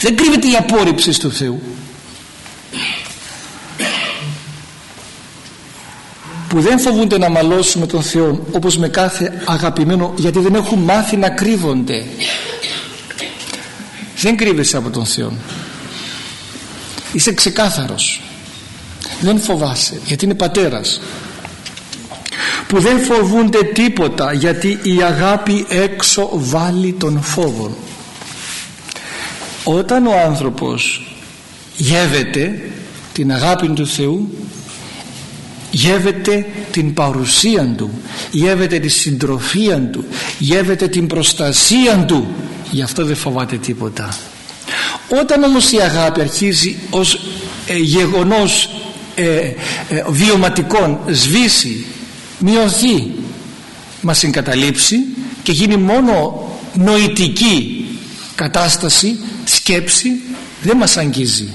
Δεν κρύβεται η απόρριψη του Θεού που δεν φοβούνται να μαλώσουν με τον Θεό όπως με κάθε αγαπημένο γιατί δεν έχουν μάθει να κρύβονται. Δεν κρύβεσαι από τον Θεό. Είσαι ξεκάθαρος. Δεν φοβάσαι γιατί είναι πατέρας. Που δεν φοβούνται τίποτα γιατί η αγάπη έξω βάλει τον φόβο. Όταν ο άνθρωπος γεύεται την αγάπη του Θεού γεύεται την παρουσία Του γεύεται τη συντροφία Του γεύεται την προστασία Του. Γι' αυτό δεν φοβάται τίποτα. Όταν όμως η αγάπη αρχίζει ως ε, γεγονός ε, ε, βιωματικών σβήσει μειωθεί μας συγκαταλείψει και γίνει μόνο νοητική κατάσταση σκέψη δεν μας αγγίζει.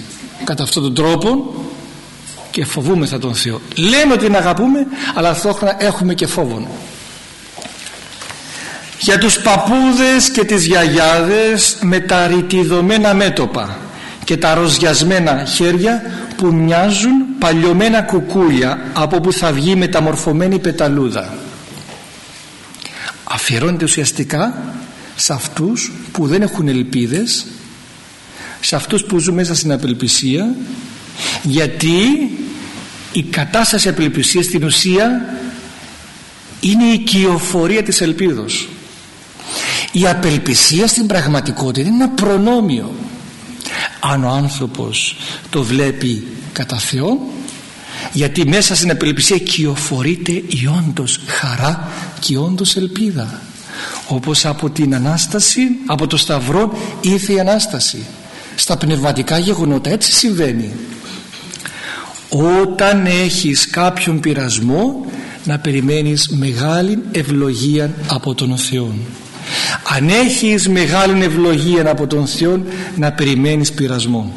Κατά αυτόν τον τρόπο και φοβούμεθα τον Θεό. Λέμε ότι την αγαπούμε αλλά ταυτόχρονα έχουμε και φόβο για τους παππούδες και τις γιαγιάδες με τα ρητιδωμένα μέτωπα και τα ροζιασμένα χέρια που μοιάζουν παλιωμένα κουκούλια από που θα βγει μεταμορφωμένη πεταλούδα. Αφιερώνεται ουσιαστικά σε αυτούς που δεν έχουν ελπίδες σε αυτούς που ζουν μέσα στην απελπισία γιατί η κατάσταση απελπισίας στην ουσία είναι η κυοφορία της ελπίδος. Η απελπισία στην πραγματικότητα είναι ένα προνόμιο. Αν ο άνθρωπος το βλέπει κατά Θεό γιατί μέσα στην απελπισία κυοφορείται η όντως χαρά και η όντως ελπίδα. Όπως από την Ανάσταση από το Σταυρό ήρθε η Ανάσταση. Στα πνευματικά γεγονότα έτσι συμβαίνει όταν έχεις κάποιον πειρασμό να περιμένεις μεγάλη ευλογία από τον Θεό αν έχεις μεγάλη ευλογία από τον Θεό να περιμένεις πειρασμό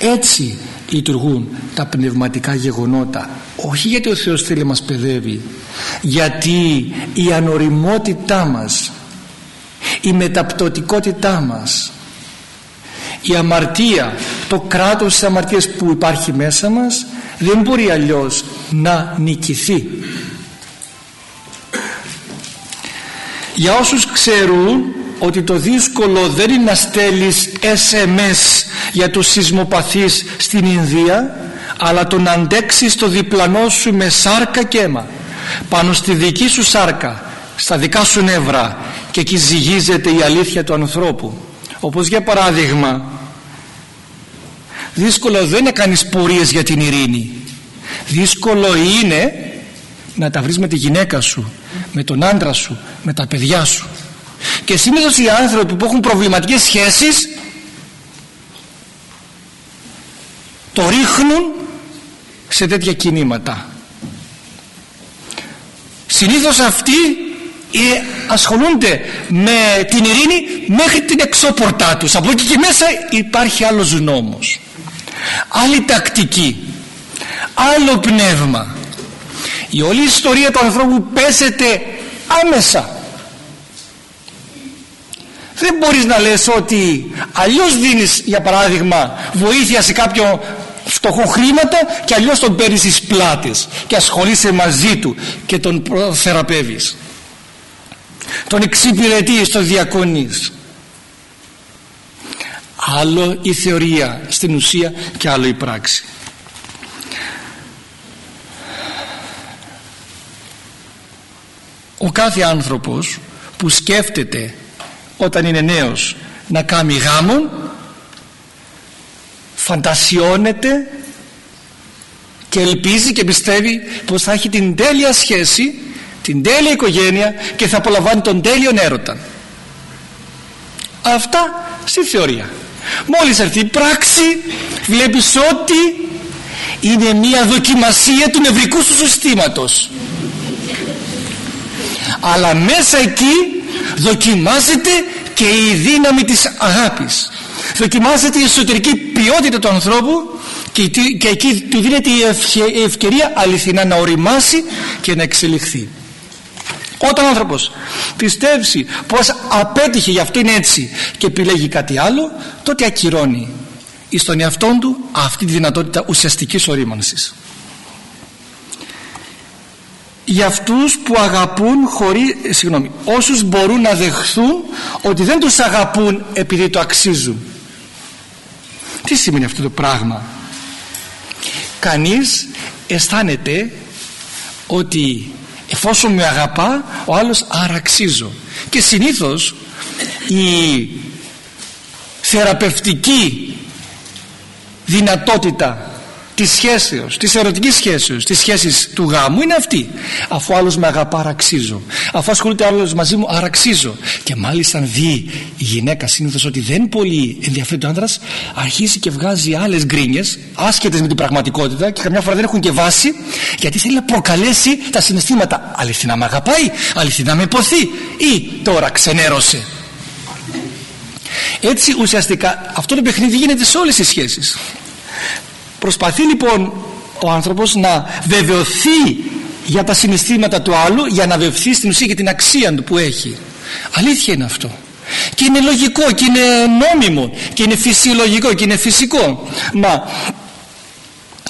έτσι λειτουργούν τα πνευματικά γεγονότα. Όχι γιατί ο Θεός θέλει να μας παιδεύει γιατί η ανοριμότητά μας η μεταπτωτικότητά μας η αμαρτία το κράτος της αμαρτίας που υπάρχει μέσα μας δεν μπορεί αλλιώς να νικηθεί. Για όσους ξέρουν ότι το δύσκολο δεν είναι να στέλνεις SMS για τους σεισμοπαθείς στην Ινδία αλλά το να αντέξεις το διπλανό σου με σάρκα και αίμα. Πάνω στη δική σου σάρκα στα δικά σου νεύρα και εκεί ζυγίζεται η αλήθεια του ανθρώπου όπως για παράδειγμα δύσκολο δεν είναι κανείς πορείες για την ειρήνη. Δύσκολο είναι να τα βρεις με τη γυναίκα σου με τον άντρα σου με τα παιδιά σου. Και συνήθως οι άνθρωποι που έχουν προβληματικές σχέσεις το ρίχνουν σε τέτοια κινήματα. Συνήθως αυτοί ε, ασχολούνται με την ειρήνη μέχρι την εξώπορτά τους. Από εκεί και μέσα υπάρχει άλλος νόμος άλλη τακτική. Άλλο πνεύμα. Η όλη ιστορία του ανθρώπου πέσεται άμεσα. Δεν μπορείς να λες ότι αλλιώς δίνεις για παράδειγμα βοήθεια σε κάποιο φτωχό χρήματα και αλλιώς τον παίρνεις στις πλάτες και ασχολείσαι μαζί του και τον θεραπεύεις τον εξυπηρετείς, τον διακονείς άλλο η θεωρία στην ουσία και άλλο η πράξη. Ο κάθε άνθρωπος που σκέφτεται όταν είναι νέος να κάνει γάμον φαντασιώνεται και ελπίζει και πιστεύει πως θα έχει την τέλεια σχέση την τέλεια οικογένεια και θα απολαμβάνει τον τέλειο έρωτα. Αυτά στη θεωρία. Μόλις έρθει η πράξη βλέπεις ότι είναι μια δοκιμασία του νευρικού σου συστήματος. Αλλά μέσα εκεί δοκιμάζεται και η δύναμη της αγάπης. Δοκιμάζεται η εσωτερική ποιότητα του ανθρώπου και, και εκεί του δίνεται η ευκαιρία αληθινά να οριμάσει και να εξελιχθεί όταν ο άνθρωπος πιστεύσει πως απέτυχε γι' αυτό είναι έτσι και επιλέγει κάτι άλλο τότε ακυρώνει εις τον εαυτό του αυτή τη δυνατότητα ουσιαστικής ορίμανσης. Για αυτούς που αγαπούν χωρίς, συγγνώμη, όσους μπορούν να δεχθούν ότι δεν τους αγαπούν επειδή το αξίζουν. Τι σημαίνει αυτό το πράγμα; Κανείς αισθάνεται ότι εφόσον με αγαπά ο άλλος αραξίζω. Και συνήθως η θεραπευτική δυνατότητα της σχέσεως, της ερωτικής σχέσεως, της σχέσης του γάμου είναι αυτή. Αφού άλλος με αγαπά αραξίζω. Αφού ασχολείται άλλος μαζί μου αραξίζω. Και μάλιστα αν δει η γυναίκα συνήθως ότι δεν πολύ ενδιαφέρει ο άντρας αρχίζει και βγάζει άλλες γκρίνιες άσχετες με την πραγματικότητα και καμιά φορά δεν έχουν και βάση γιατί θέλει να προκαλέσει τα συναισθήματα. Αληθινά με αγαπάει, αληθινά με ποθεί ή τώρα ξενέρωσε. Έτσι ουσιαστικά αυτό το παιχνίδι γίνεται σε όλες τις σχέσεις. Προσπαθεί λοιπόν ο άνθρωπος να βεβαιωθεί για τα συναισθήματα του άλλου για να βεβαιωθεί στην ουσία για την αξία του που έχει. Αλήθεια είναι αυτό. Και είναι λογικό και είναι νόμιμο και είναι φυσιολογικό και είναι φυσικό. Μα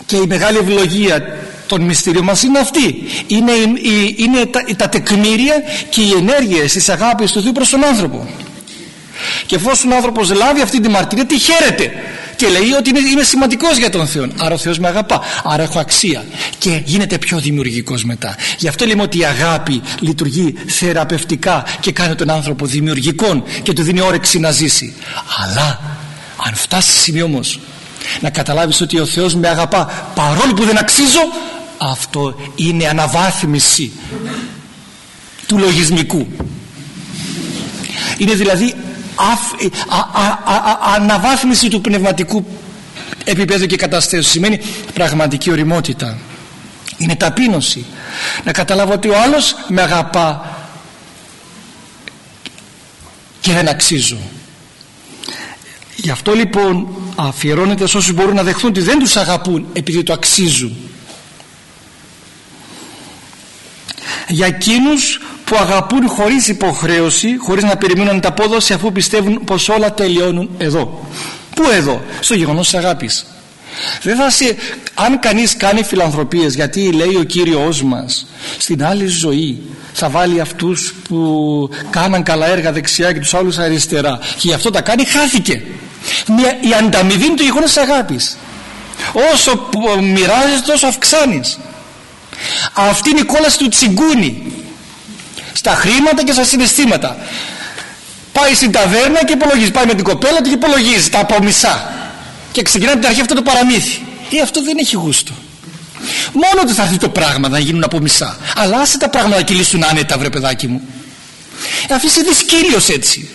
και η μεγάλη ευλογία των μυστηρίων μας είναι αυτή. Είναι, είναι τα, τα τεκμήρια και οι ενέργειες της αγάπης του Θεού προς τον άνθρωπο. Και εφόσον ο άνθρωπος λάβει αυτή τη μαρτυρία, τι χαίρεται και λέει ότι είμαι, είμαι σημαντικός για τον Θεό άρα ο Θεός με αγαπά. Άρα έχω αξία. Και γίνεται πιο δημιουργικός μετά. Γι' αυτό λέμε ότι η αγάπη λειτουργεί θεραπευτικά και κάνει τον άνθρωπο δημιουργικών και του δίνει όρεξη να ζήσει. Αλλά αν φτάσει σημείο όμως να καταλάβεις ότι ο Θεός με αγαπά παρόλο που δεν αξίζω αυτό είναι αναβάθμιση του λογισμικού. Είναι δηλαδή ε, αναβάθμιση του πνευματικού επίπεδου και καταστάσεως σημαίνει πραγματική οριμότητα. Είναι ταπείνωση. Να καταλάβω ότι ο άλλος με αγαπά και δεν αξίζω. Γι' αυτό λοιπόν αφιερώνεται σε όσους μπορούν να δεχθούν ότι δεν τους αγαπούν επειδή το αξίζουν. Για εκείνους που αγαπούν χωρίς υποχρέωση χωρίς να περιμένουν τα απόδοση αφού πιστεύουν πως όλα τελειώνουν εδώ. Πού εδώ; Στο γεγονός της αγάπης. Δεν θα σε, αν κανείς κάνει φιλανθρωπίες γιατί λέει ο Κύριος μας στην άλλη ζωή θα βάλει αυτούς που κάναν καλά έργα δεξιά και τους άλλους αριστερά και γι' αυτό τα κάνει χάθηκε. Μια, η ανταμοιβή είναι το γεγονός της αγάπης. Όσο μοιράζεις τόσο αυξάνεις. Αυτή είναι η κόλαση του τσιγκούνι στα χρήματα και στα συναισθήματα. Πάει στην ταβέρνα και υπολογίζει. Πάει με την κοπέλα του και υπολογίζει. Τα από μισά. Και ξεκινάει την αρχή αυτό το παραμύθι. Ε αυτό δεν έχει γούστο. Μόνο του θα έρθει το πράγμα να γίνουν από μισά. Αλλά άσε τα πράγματα να κυλήσουν άνετα βρε παιδάκι μου. Ε, αφήσει δυσκύλιος έτσι.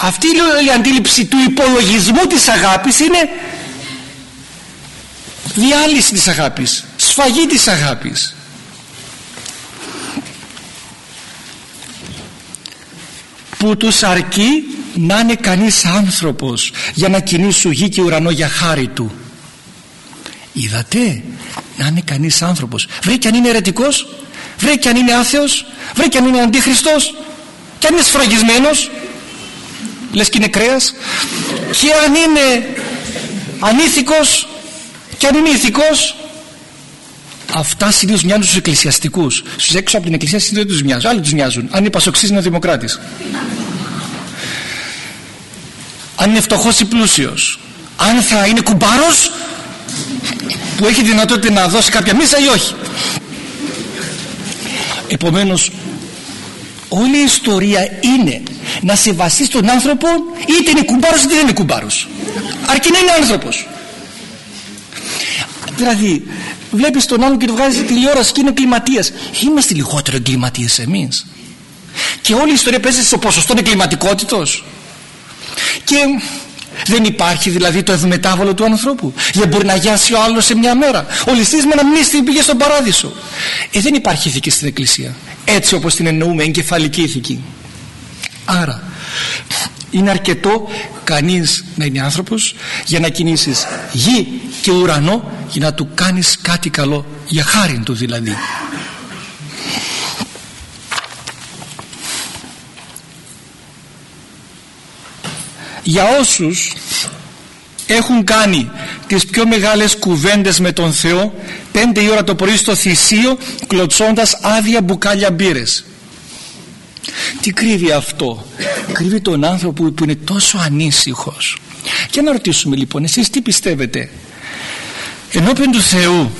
Αυτή η αντίληψη του υπολογισμού της αγάπης είναι διάλυση της αγάπης. Σφαγή της αγάπης που τους αρκεί να είναι κανείς άνθρωπος για να κινήσει γη και ουρανό για χάρη του. Είδατε; Να είναι κανείς άνθρωπος. Βρε και αν είναι αιρετικός βρε και αν είναι άθεος βρε και αν είναι αντίχριστος και αν είναι σφραγισμένος. Λες και είναι κρέας. Και αν είναι ανήθικος και αν είναι ηθικός αυτά συνήθως μοιάζουν στους εκκλησιαστικούς. Στους έξω από την εκκλησία συνήθως δεν τους μοιάζουν. Άλλοι τους μοιάζουν. Αν είναι πασοξή, είναι ο δημοκράτης. Αν είναι φτωχός ή πλούσιος. Αν θα είναι κουμπάρος που έχει δυνατότητα να δώσει κάποια μίσα ή όχι. Επομένως όλη η ιστορία είναι να σεβαστεί τον άνθρωπο είτε είναι κουμπάρος είτε δεν είναι κουμπάρος αρκεί να είναι άνθρωπος δηλαδή βλέπεις τον άλλον και του βγάζει τηλεόραση και είναι εγκληματίας είμαστε λιγότερο εγκληματίες εμείς. Και όλη η ιστορία παίζει στο ποσοστό εγκληματικότητος. Και δεν υπάρχει δηλαδή το ευμετάβολο του ανθρώπου. Δεν μπορεί να γιάσει ο άλλος σε μια μέρα. Ο ληστής με ένα μνήστη πήγε στον παράδεισο. Ε, δεν υπάρχει ηθική στην εκκλησία. Έτσι όπως την εννοούμε εγκεφαλική ηθική. Άρα είναι αρκετό κανείς να είναι άνθρωπος για να κινήσεις γη και ουρανό για να του κάνεις κάτι καλό για χάρη του δηλαδή. Για όσους έχουν κάνει τις πιο μεγάλες κουβέντες με τον Θεό πέντε η ώρα το πρωί στο θυσίο κλωτσώντας άδεια μπουκάλια μπύρες τι κρύβει αυτό; Κρύβει τον άνθρωπο που είναι τόσο ανήσυχος. Και να ρωτήσουμε λοιπόν εσείς τι πιστεύετε; Ενώπιον του Θεού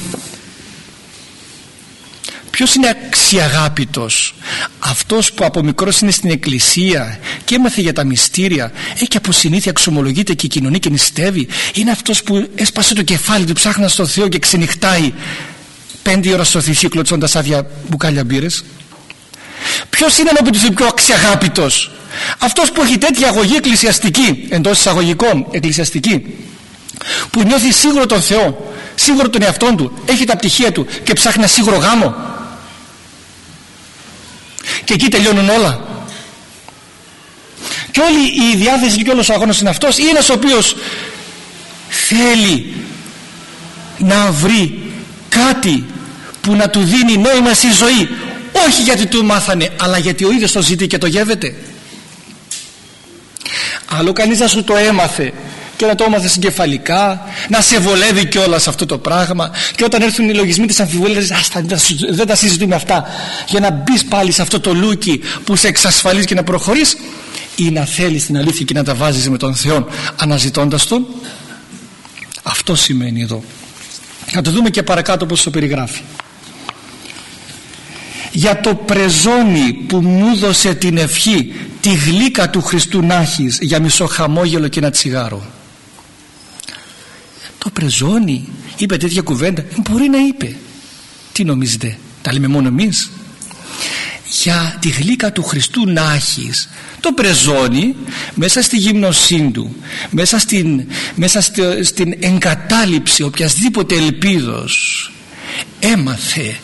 ποιος είναι αξιαγάπητος; Αυτός που από μικρός είναι στην εκκλησία και έμαθε για τα μυστήρια έχει και από συνήθεια εξομολογείται και κοινωνεί και νηστεύει είναι αυτός που έσπασε το κεφάλι του ψάχνει στο Θεό και ξενυχτάει πέντε ώρα στο θυσί κλωτσώντας άδεια μπουκάλια μπύρες; Ποιος είναι από τους πιο αξιαγάπητος; Αυτός που έχει τέτοια αγωγή εκκλησιαστική εντός εισαγωγικών εκκλησιαστική που νιώθει σίγουρο τον Θεό σίγουρο τον εαυτόν του έχει τα πτυχία του και ψάχνει ένα σίγουρο γάμο. Και εκεί τελειώνουν όλα. Και όλη η διάθεση και όλος ο αγώνας είναι αυτός. Ή ένας ο οποίος θέλει να βρει κάτι που να του δίνει νόημα στη ζωή όχι γιατί του μάθανε αλλά γιατί ο ίδιος το ζητεί και το γεύεται. Άλλο κανείς να σου το έμαθε και να το έμαθε συγκεφαλικά να σε βολεύει κιόλας αυτό το πράγμα. Και όταν έρθουν οι λογισμοί της αμφιβολίας δεν τα συζητούμε αυτά. Για να μπεις πάλι σε αυτό το λούκι που σε εξασφαλίζει και να προχωρείς ή να θέλεις την αλήθεια και να τα βάζεις με τον Θεό αναζητώντας Τον αυτό σημαίνει εδώ. Να το δούμε και παρακάτω πως το περιγράφει για το πρεζόνι που μου δώσε την ευχή τη γλύκα του Χριστού να έχεις για μισό χαμόγελο και ένα τσιγάρο. Το πρεζόνι είπε τέτοια κουβέντα μπορεί να είπε. Τι νομίζετε τα λέμε μόνο εμείς. Για τη γλύκα του Χριστού να έχεις το πρεζόνι μέσα στη γυμνοσύνη του μέσα στην, μέσα στην εγκατάλειψη οποιασδήποτε ελπίδος έμαθε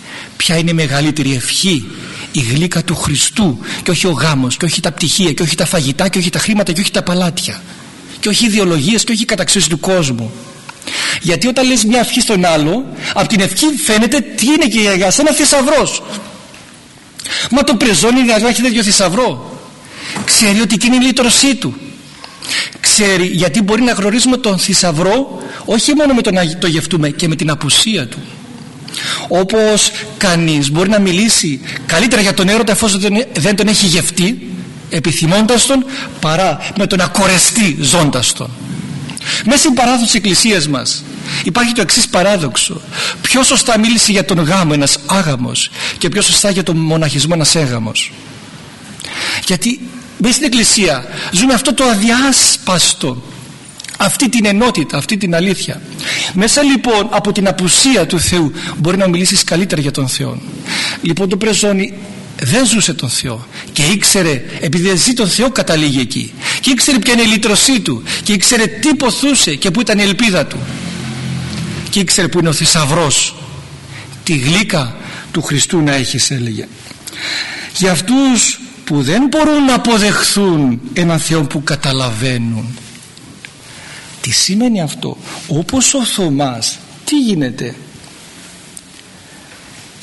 ποια είναι η μεγαλύτερη ευχή η γλύκα του Χριστού και όχι ο γάμος και όχι τα πτυχία και όχι τα φαγητά και όχι τα χρήματα και όχι τα παλάτια και όχι ιδεολογίες και όχι η καταξίωση του κόσμου. Γιατί όταν λες μια ευχή στον άλλο από την ευχή φαίνεται τι είναι και για σένα θησαυρός. μα το πρεζόνι να έχει τέτοιο θησαυρό. Ξέρει ότι εκείνη είναι η λύτρωσή του. Ξέρει γιατί μπορεί να γνωρίζουμε τον θησαυρό όχι μόνο με το να το γευτούμε και με την απουσία του όπως κανείς μπορεί να μιλήσει καλύτερα για τον έρωτα εφόσον δεν τον έχει γευτεί επιθυμώντας τον παρά με τον να κορεστεί ζώντας τον. Μέσα στην παράδοση της εκκλησίας μας υπάρχει το εξής παράδοξο. Πιο σωστά μίλησε για τον γάμο ένας άγαμος και πιο σωστά για τον μοναχισμό ένας έγαμος. Γιατί μέσα στην εκκλησία ζούμε αυτό το αδιάσπαστο αυτή την ενότητα, αυτή την αλήθεια. Μέσα λοιπόν από την απουσία του Θεού μπορεί να μιλήσεις καλύτερα για τον Θεό. Λοιπόν το πρεζόνι δεν ζούσε τον Θεό και ήξερε επειδή δεν ζει τον Θεό καταλήγει εκεί. Και ήξερε ποια είναι η λύτρωσή του και ήξερε τι ποθούσε και που ήταν η ελπίδα του. Και ήξερε που είναι ο θησαυρός. τη γλύκα του Χριστού να έχεις έλεγε. Για αυτούς που δεν μπορούν να αποδεχθούν έναν Θεό που καταλαβαίνουν τι σημαίνει αυτό; Όπως ο Θωμάς τι γίνεται;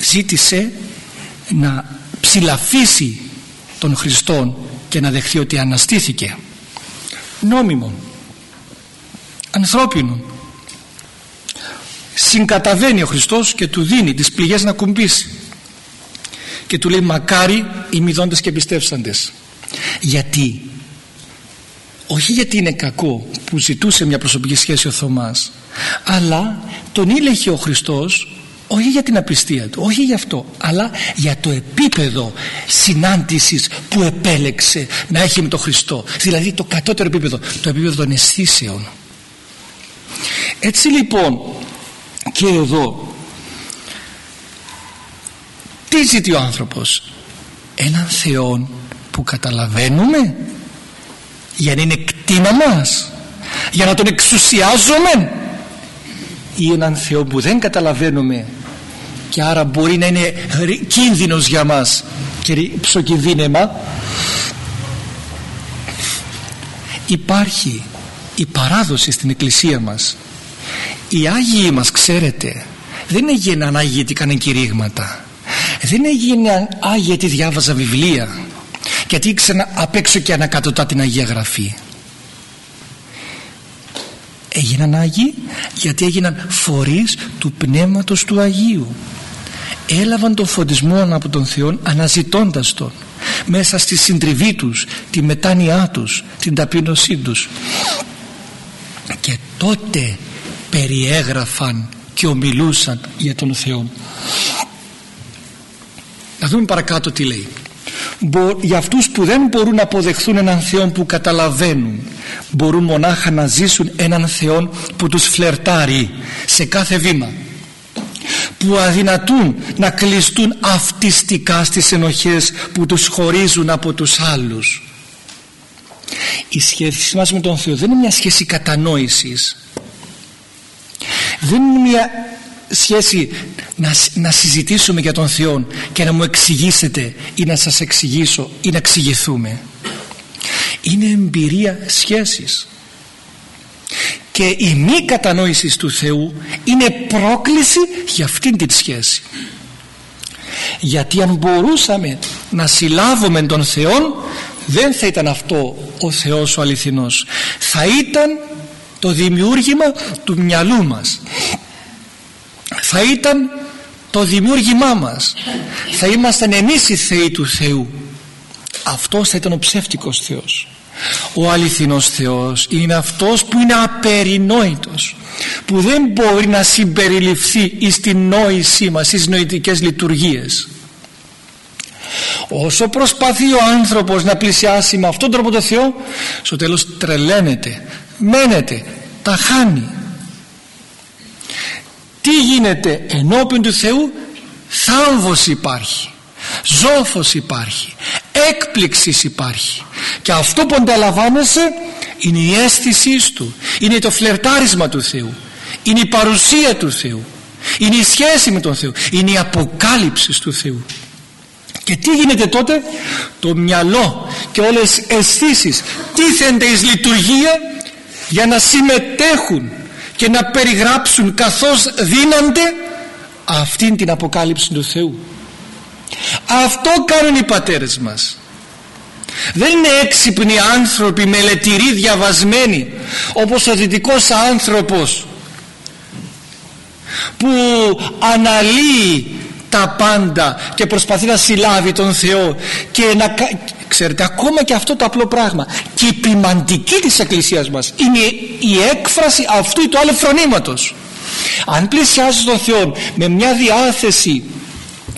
Ζήτησε να ψηλαφίσει τον Χριστόν και να δεχθεί ότι αναστήθηκε. Νόμιμο ανθρώπινο συγκαταβαίνει ο Χριστός και του δίνει τις πληγές να κουμπίσει. Και του λέει μακάρι οι μηδόντες και πιστεύσαντες γιατί; Όχι γιατί είναι κακό που ζητούσε μια προσωπική σχέση ο Θωμάς αλλά τον ήλεγε ο Χριστός όχι για την απιστία του, όχι για αυτό, αλλά για το επίπεδο συνάντησης που επέλεξε να έχει με τον Χριστό. Δηλαδή το κατώτερο επίπεδο, το επίπεδο των αισθήσεων. Έτσι λοιπόν και εδώ τι ζητεί ο άνθρωπος; Έναν Θεό που καταλαβαίνουμε για να είναι κτήμα μας. Για να τον εξουσιάζουμε ή έναν Θεό που δεν καταλαβαίνουμε. Και άρα μπορεί να είναι κίνδυνος για μας. Και ψοκινδύνεμα υπάρχει η παράδοση στην εκκλησία μας. Οι Άγιοι μας ξέρετε δεν έγιναν Άγιοι γιατί έκαναν κηρύγματα. Δεν έγιναν Άγιοι γιατί διάβαζα βιβλία γιατί ήξερα απ' έξω και ανακατοτά την Αγία Γραφή. Έγιναν Άγιοι γιατί έγιναν φορείς του Πνεύματος του Αγίου. Έλαβαν τον φωτισμό από τον Θεό αναζητώντας Τον μέσα στη συντριβή τους τη μετάνοιά τους την ταπείνωσή τους. Και τότε περιέγραφαν και ομιλούσαν για τον Θεό. Να δούμε παρακάτω τι λέει για αυτούς που δεν μπορούν να αποδεχθούν έναν Θεό που καταλαβαίνουν μπορούν μονάχα να ζήσουν έναν Θεό που τους φλερτάρει σε κάθε βήμα. Που αδυνατούν να κλειστούν αυτιστικά στις ενοχές που τους χωρίζουν από τους άλλους. Η σχέση μας με τον Θεό δεν είναι μια σχέση κατανόησης. Δεν είναι μια σχέση να, να συζητήσουμε για τον Θεό και να μου εξηγήσετε ή να σας εξηγήσω ή να εξηγηθούμε. Είναι εμπειρία σχέσης. Και η μη κατανόηση του Θεού είναι πρόκληση για αυτήν την σχέση. Γιατί αν μπορούσαμε να συλλάβουμε τον Θεό δεν θα ήταν αυτό ο Θεός ο αληθινός. Θα ήταν το δημιούργημα του μυαλού μας θα ήταν το δημιούργημά μας. Θα ήμασταν εμείς οι θεοί του Θεού. Αυτός θα ήταν ο ψεύτικος Θεός. Ο αληθινός Θεός είναι αυτός που είναι απερινόητος που δεν μπορεί να συμπεριληφθεί στην νόησή μας στις νοητικές λειτουργίες. Όσο προσπαθεί ο άνθρωπος να πλησιάσει με αυτόν τον τρόπο το Θεό στο τέλος τρελαίνεται μένεται, τα χάνει τι γίνεται ενώπιον του Θεού θάμβος υπάρχει ζώφος υπάρχει έκπληξης υπάρχει. Και αυτό που ανταλαμβάνεσαι είναι η αίσθησή του είναι το φλερτάρισμα του Θεού είναι η παρουσία του Θεού είναι η σχέση με τον Θεό είναι η αποκάλυψη του Θεού. Και τι γίνεται τότε; Το μυαλό και όλες οι αισθήσεις τίθενται εις λειτουργία για να συμμετέχουν και να περιγράψουν καθώς δίνονται αυτήν την αποκάλυψη του Θεού. Αυτό κάνουν οι πατέρες μας. Δεν είναι έξυπνοι άνθρωποι μελετηροί διαβασμένοι όπως ο δυτικός άνθρωπος που αναλύει τα πάντα και προσπαθεί να συλλάβει τον Θεό και να ξέρετε ακόμα και αυτό το απλό πράγμα. Και η ποιμαντική της Εκκλησίας μας είναι η έκφραση αυτού του άλλου φρονήματος. Αν πλησιάζεις τον Θεό με μια διάθεση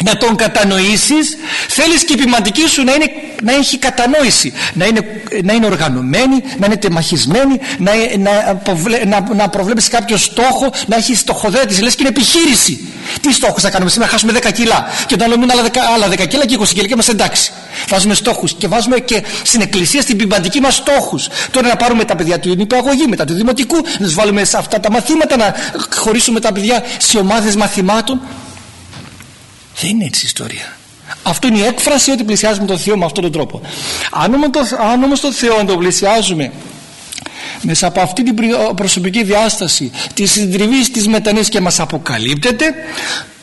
να τον κατανοήσεις. Θέλεις και η ποιηματική σου να, είναι, να έχει κατανόηση. Να είναι, να είναι οργανωμένη να είναι τεμαχισμένη να, να, να, να προβλέψει κάποιο στόχο να έχει στοχοδέτηση λες και είναι επιχείρηση. Τι στόχο θα κάνουμε; Σήμερα χάσουμε 10 κιλά. Και όταν λέμε άλλα 10, άλλα 10 κιλά και 20 κιλά και είμαστε εντάξει. Βάζουμε στόχους και βάζουμε και στην εκκλησία στην ποιηματική μας στόχους. Τώρα να πάρουμε τα παιδιά του νηπιαγωγή μετά του δημοτικού να τους βάλουμε σε αυτά τα μαθήματα να χωρίσουμε τα παιδιά σε ομάδες μαθημάτων δεν είναι έτσι η ιστορία. Αυτό είναι η έκφραση ότι πλησιάζουμε τον Θεό με αυτόν τον τρόπο. Αν όμως, το, αν όμως τον Θεό τον πλησιάζουμε μέσα από αυτή την προσωπική διάσταση της συντριβής της μετανοίας και μας αποκαλύπτεται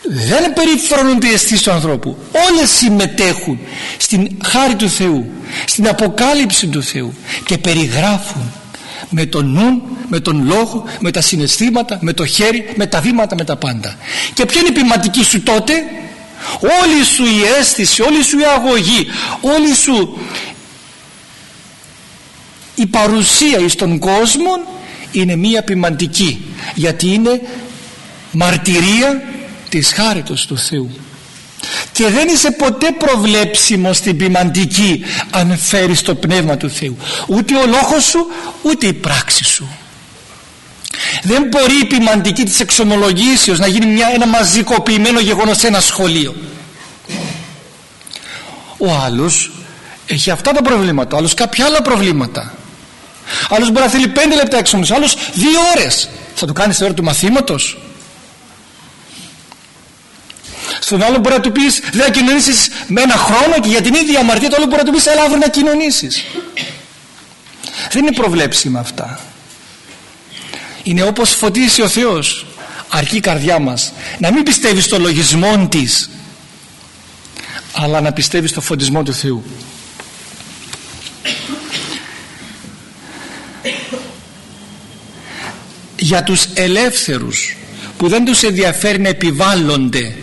δεν περιφρονούνται οι αισθήσεις του ανθρώπου όλες συμμετέχουν στην χάρη του Θεού στην αποκάλυψη του Θεού και περιγράφουν με τον νου, με τον λόγο, με τα συναισθήματα, με το χέρι, με τα βήματα, με τα πάντα. Και ποια είναι η ποιηματική σου τότε, όλη σου η αίσθηση όλη σου η αγωγή όλη σου η παρουσία εις τον κόσμο είναι μία ποιμαντική γιατί είναι μαρτυρία της χάριτος του Θεού. Και δεν είσαι ποτέ προβλέψιμος στην ποιμαντική αν φέρεις το Πνεύμα του Θεού ούτε ο λόγος σου ούτε η πράξη σου δεν μπορεί η ποιμαντική της εξομολογήσεως να γίνει μια, ένα μαζικοποιημένο γεγονός σε ένα σχολείο. Ο άλλος έχει αυτά τα προβλήματα, ο άλλος κάποια άλλα προβλήματα. Άλλος μπορεί να θέλει πέντε λεπτά εξομολογήσεως, άλλος δύο ώρες. Θα το κάνεις στην ώρα του μαθήματος. Στον άλλο μπορεί να του πεις δεν θα κοινωνήσεις με ένα χρόνο και για την ίδια αμαρτία το άλλο μπορεί να του πεις έλα αύριο να κοινωνήσεις. Δεν είναι προβλέψιμα αυτά είναι όπως φωτίσει ο Θεός. Αρκεί η καρδιά μας. Να μην πιστεύεις στο λογισμό της αλλά να πιστεύεις στο φωτισμό του Θεού. Για τους ελεύθερους που δεν τους ενδιαφέρει να επιβάλλονται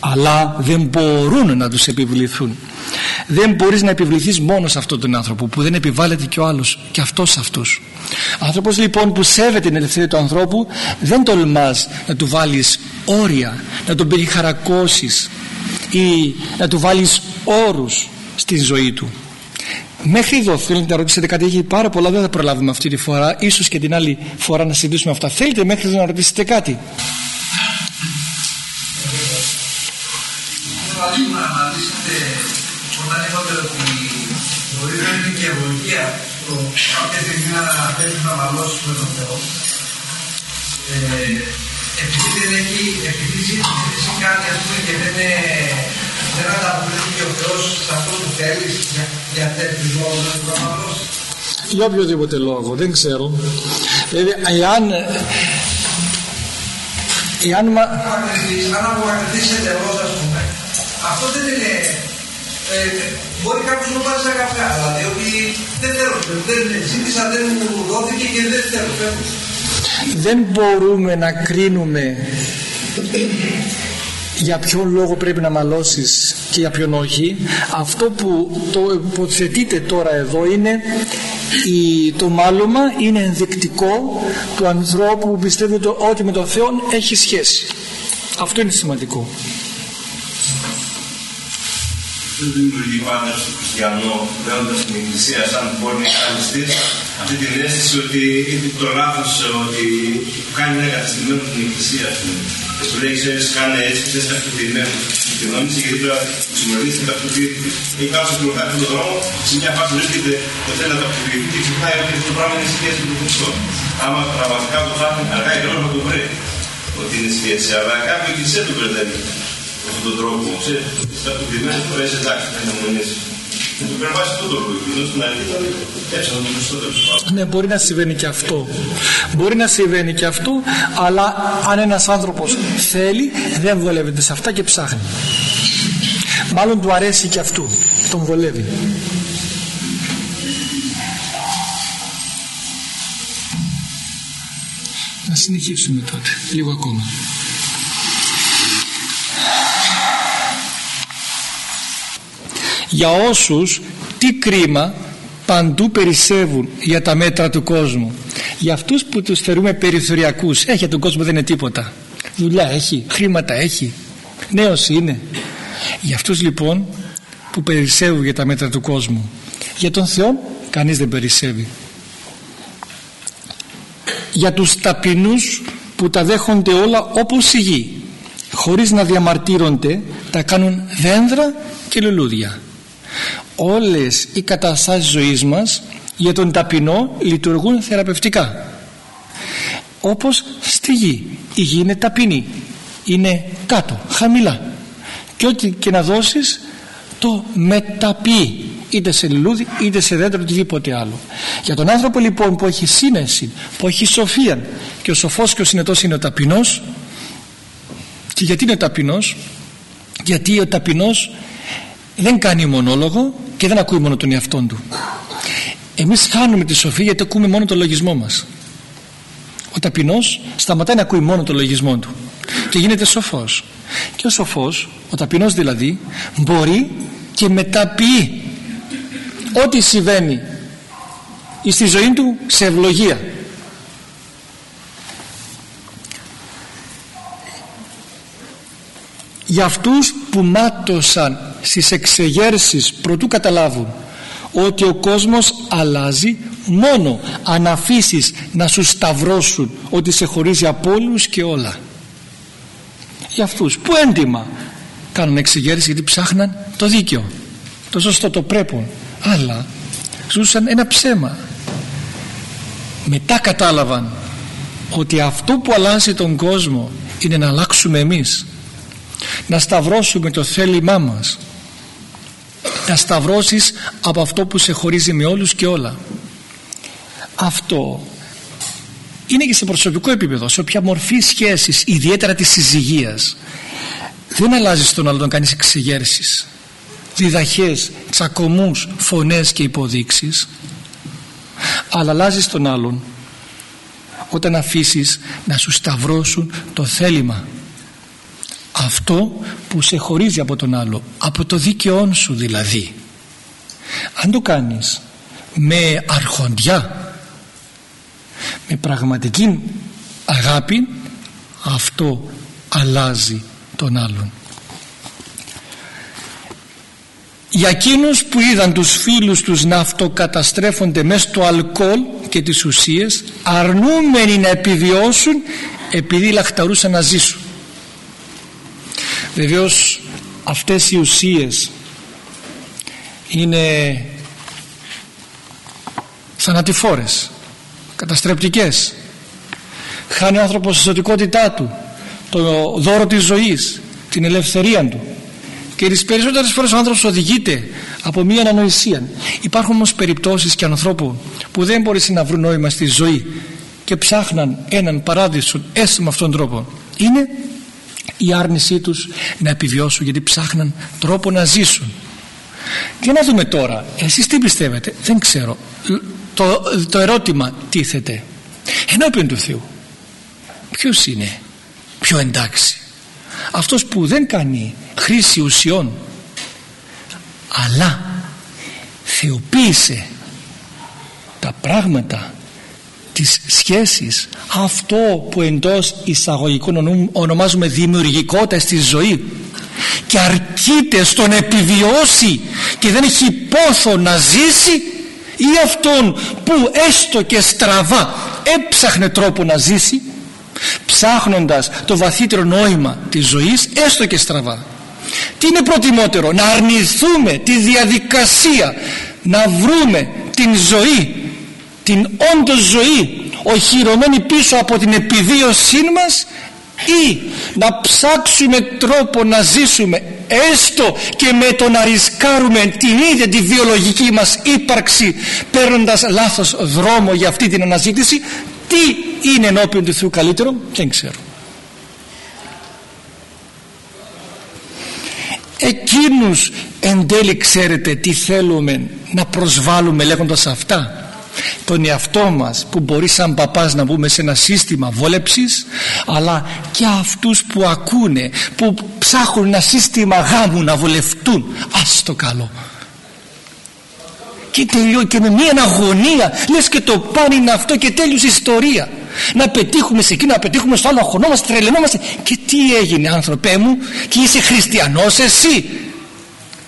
αλλά δεν μπορούν να τους επιβληθούν δεν μπορείς να επιβληθείς μόνο σε αυτόν τον άνθρωπο που δεν επιβάλλεται και ο άλλος και αυτός σε αυτούς άνθρωπος λοιπόν που σέβεται την ελευθερία του ανθρώπου δεν τολμάς να του βάλεις όρια να τον περιχαρακώσεις ή να του βάλεις όρους στη ζωή του Μέχρι εδώ θέλετε να ρωτήσετε κάτι, έχει πάρα πολλά, δεν θα προλάβουμε αυτή τη φορά. Ίσως και την άλλη φορά να συζητήσουμε αυτά. Θέλετε μέχρι εδώ να ρωτήσετε κάτι; να αναλύσετε όταν είπατε ότι μπορεί να είναι και ευλογία το κάποια στιγμή να θέλει να μαλώσεις με τον Θεό. Ε, επειδή δεν έχει, επειδή ζήτησε κάτι ας πούμε και δεν, δεν ανταποκρίνει και ο Θεός σε αυτό που θέλεις για, για τέτοιου λόγους να το μαλώσεις. Για οποιοδήποτε λόγο, δεν ξέρω. Δηλαδή, εάν Εάν μα... Αν απομακρυνθείς εντελώς ας πούμε, αυτό δεν είναι... Ε, μπορεί κάποιος να πάρει σαν καφέ, δηλαδή ότι δεν θέλω, δεν ζήτησα, δεν μου δόθηκε και δεν θέλω, φεύγω. Δεν μπορούμε να κρίνουμε για ποιον λόγο πρέπει να μαλώσεις και για ποιον όχι. Αυτό που το υποθετείτε τώρα εδώ είναι η, το μάλωμα είναι ενδεικτικό του ανθρώπου που πιστεύει ότι με τον Θεό έχει σχέση. Αυτό είναι σημαντικό δεν δημιουργεί πάντα στο χριστιανό, δέοντας την Εκκλησία, σαν μπορεί να κάνει αυτή την αίσθηση ότι είναι το λάθο ότι κάνει ένα εγκαταστημένο την Εκκλησία, ας πούμε. Και σου λέει, ξέρεις, κάνε έτσι, δεν είσαι ταυτοποιημένο. Και νομίζει γιατί τώρα που συμμετέχει και ταυτοποιήθηκε. Ή κάποιος που ρωτάει αυτόν τον δρόμο, σε μια φάση βρίσκεται και θέλει να ταυτοποιηθεί και ξεχνάει ότι αυτό το πράγμα είναι σχέση με τον Χριστό. Άμα πραγματικά το ψάχνει, αργά ή γρήγορα να το βρει ότι είναι σχέση. Αλλά κάποιο εκκλησία του μπερδεύει με αυτόν τον τρόπο. Ξέρει, ταυτοποιημένο φορέ εντάξει, δεν είναι μονή. Ναι, μπορεί να συμβαίνει και αυτό. Μπορεί να συμβαίνει και αυτό, αλλά αν ένας άνθρωπος θέλει, δεν βολεύεται σε αυτά και ψάχνει. Μάλλον του αρέσει και αυτού. Τον βολεύει. Να συνεχίσουμε τότε. Λίγο ακόμα. Για όσους τι κρίμα παντού περισσεύουν για τα μέτρα του κόσμου. Για αυτούς που τους θεωρούμε περιθωριακούς έχει τον κόσμο δεν είναι τίποτα. Δουλειά έχει, χρήματα έχει νέος είναι. Για αυτούς λοιπόν που περισσεύουν για τα μέτρα του κόσμου για τον Θεό κανείς δεν περισσεύει. Για τους ταπεινούς που τα δέχονται όλα όπως η γη χωρίς να διαμαρτύρονται τα κάνουν δένδρα και λουλούδια όλες οι καταστάσεις ζωής μας για τον ταπεινό λειτουργούν θεραπευτικά. Όπως στη γη. Η γη είναι ταπεινή. Είναι κάτω, χαμηλά. Και ό,τι και να δώσεις το μεταποιεί. Είτε σε λουλούδι είτε σε δέντρο οτιδήποτε άλλο. Για τον άνθρωπο λοιπόν που έχει σύνεση που έχει σοφία και ο σοφός και ο συνετός είναι ο ταπεινός και γιατί είναι ο ταπεινός γιατί ο ταπεινός δεν κάνει μονόλογο και δεν ακούει μόνο τον εαυτό του. Εμείς χάνουμε τη σοφία γιατί ακούμε μόνο τον λογισμό μας. Ο ταπεινός σταματάει να ακούει μόνο τον λογισμό του και γίνεται σοφός. Και ο σοφός, ο ταπεινός δηλαδή μπορεί και μεταποιεί ό,τι συμβαίνει στη ζωή του σε ευλογία για αυτούς που μάτωσαν στις εξεγέρσεις προτού καταλάβουν ότι ο κόσμος αλλάζει μόνο αν αφήσεις να σου σταυρώσουν ότι σε χωρίζει από όλους και όλα. Για αυτούς που έντιμα κάνουν εξεγέρσεις γιατί ψάχναν το δίκαιο το σωστό το πρέπον αλλά ζούσαν ένα ψέμα. Μετά κατάλαβαν ότι αυτό που αλλάζει τον κόσμο είναι να αλλάξουμε εμείς να σταυρώσουμε το θέλημά μας. Να σταυρώσεις από αυτό που σε χωρίζει με όλους και όλα. Αυτό είναι και σε προσωπικό επίπεδο σε όποια μορφή σχέσης ιδιαίτερα της συζυγίας. Δεν αλλάζει τον άλλο να κάνεις εξηγέρσεις διδαχές, τσακωμούς, φωνές και υποδείξεις. Αλλά αλλάζει τον άλλον όταν αφήσεις να σου σταυρώσουν το θέλημα αυτό που σε χωρίζει από τον άλλο από το δίκαιόν σου δηλαδή. Αν το κάνεις με αρχοντιά με πραγματική αγάπη αυτό αλλάζει τον άλλον. Για εκείνους που είδαν τους φίλους τους να αυτοκαταστρέφονται μέσα στο αλκοόλ και τις ουσίες αρνούμενοι να επιβιώσουν επειδή λαχταρούσαν να ζήσουν βεβαίως αυτές οι ουσίες είναι θανατηφόρες καταστρεπτικές. Χάνει ο άνθρωπος τη ζωτικότητά του το δώρο της ζωής την ελευθερία του. Και τις περισσότερες φορές ο άνθρωπος οδηγείται από μία ανανοησία υπάρχουν όμως περιπτώσεις και ανθρώπου που δεν μπορεί να βρουν νόημα στη ζωή και ψάχναν έναν παράδεισο έστω με αυτόν τον τρόπο. Είναι η άρνησή τους να επιβιώσουν γιατί ψάχναν τρόπο να ζήσουν. Για να δούμε τώρα εσείς τι πιστεύετε; Δεν ξέρω. Το, το ερώτημα τίθεται ενώπιον του Θεού. Ποιος είναι; Πιο εντάξει. Αυτός που δεν κάνει χρήση ουσιών αλλά θεοποίησε τα πράγματα τις σχέσεις. Αυτό που εντός εισαγωγικών ονομάζουμε δημιουργικότητα στη ζωή. Και αρκείται στον επιβιώσει και δεν έχει πόθο να ζήσει ή αυτόν που έστω και στραβά έψαχνε τρόπο να ζήσει ψάχνοντας το βαθύτερο νόημα της ζωής έστω και στραβά. Τι είναι προτιμότερο να αρνηθούμε τη διαδικασία να βρούμε την ζωή την όντως ζωή οχυρωμένη πίσω από την επιβίωσή μας ή να ψάξουμε τρόπο να ζήσουμε έστω και με το να ρισκάρουμε την ίδια τη βιολογική μας ύπαρξη παίρνοντας λάθος δρόμο για αυτή την αναζήτηση τι είναι ενώπιον του Θεού καλύτερο δεν ξέρω. Εκείνους εν τέλει ξέρετε τι θέλουμε να προσβάλλουμε λέγοντας αυτά τον εαυτό μας που μπορεί σαν παπάς να μπούμε σε ένα σύστημα βόλεψης αλλά και αυτούς που ακούνε που ψάχνουν ένα σύστημα γάμου να βολευτούν. Ας το καλό. Και τελειώ και με μια αγωνία λες και το πάνε είναι αυτό και τέλειωσε η ιστορία. Να πετύχουμε σε εκείνο να πετύχουμε στο άλλο αγωνόμαστε τρελαινόμαστε. Και τι έγινε άνθρωπέ μου και είσαι χριστιανός εσύ.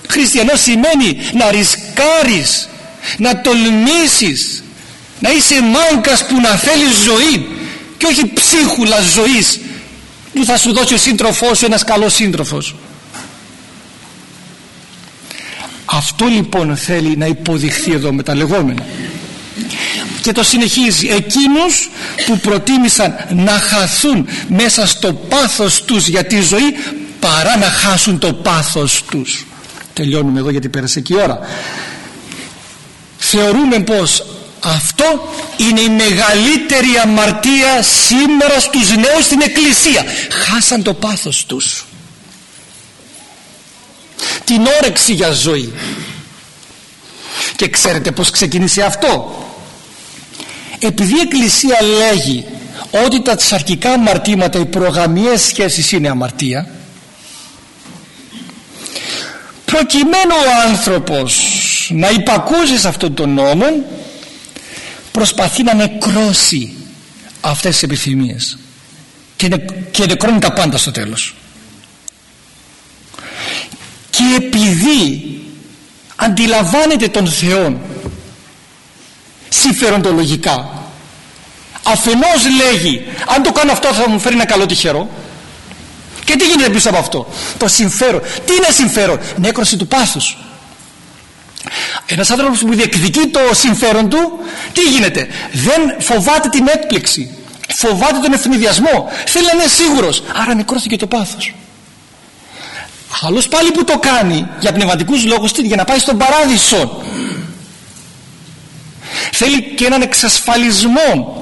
Χριστιανός σημαίνει να ρισκάρεις να τολμήσεις να είσαι μάγκας που να θέλεις ζωή και όχι ψίχουλα ζωής που θα σου δώσει ο σύντροφός σου ένας καλός σύντροφος. Αυτό λοιπόν θέλει να υποδειχθεί εδώ με τα λεγόμενα. Και το συνεχίζει. Εκείνους που προτίμησαν να χαθούν μέσα στο πάθος τους για τη ζωή παρά να χάσουν το πάθος τους. Τελειώνουμε εδώ γιατί πέρασε και η ώρα θεωρούμε πως αυτό είναι η μεγαλύτερη αμαρτία σήμερα στους νέους στην εκκλησία. Χάσαν το πάθος τους. Την όρεξη για ζωή. Και ξέρετε πως ξεκίνησε αυτό. Επειδή η εκκλησία λέγει ότι τα αρχικά αμαρτήματα οι προγαμιές σχέσεις είναι αμαρτία προκειμένου ο άνθρωπος να υπακούσεις σε αυτόν τον νόμο προσπαθεί να νεκρώσει αυτές τις επιθυμίες και, νε, και νεκρώνει τα πάντα στο τέλος. Και επειδή αντιλαμβάνεται τον Θεό συμφεροντολογικά αφενός λέγει αν το κάνω αυτό θα μου φέρει ένα καλό τυχερό και τι γίνεται πίσω από αυτό; Το συμφέρον. Τι είναι συμφέρον; Νέκρωση του πάθους ένας άνθρωπος που διεκδικεί το συμφέρον του τι γίνεται; Δεν φοβάται την έκπληξη. Φοβάται τον ευνηδιασμό θέλει να είναι σίγουρος. Άρα νεκρώθηκε το πάθος. Άλλος πάλι που το κάνει για πνευματικούς λόγους για να πάει στον παράδεισο. Θέλει και έναν εξασφαλισμό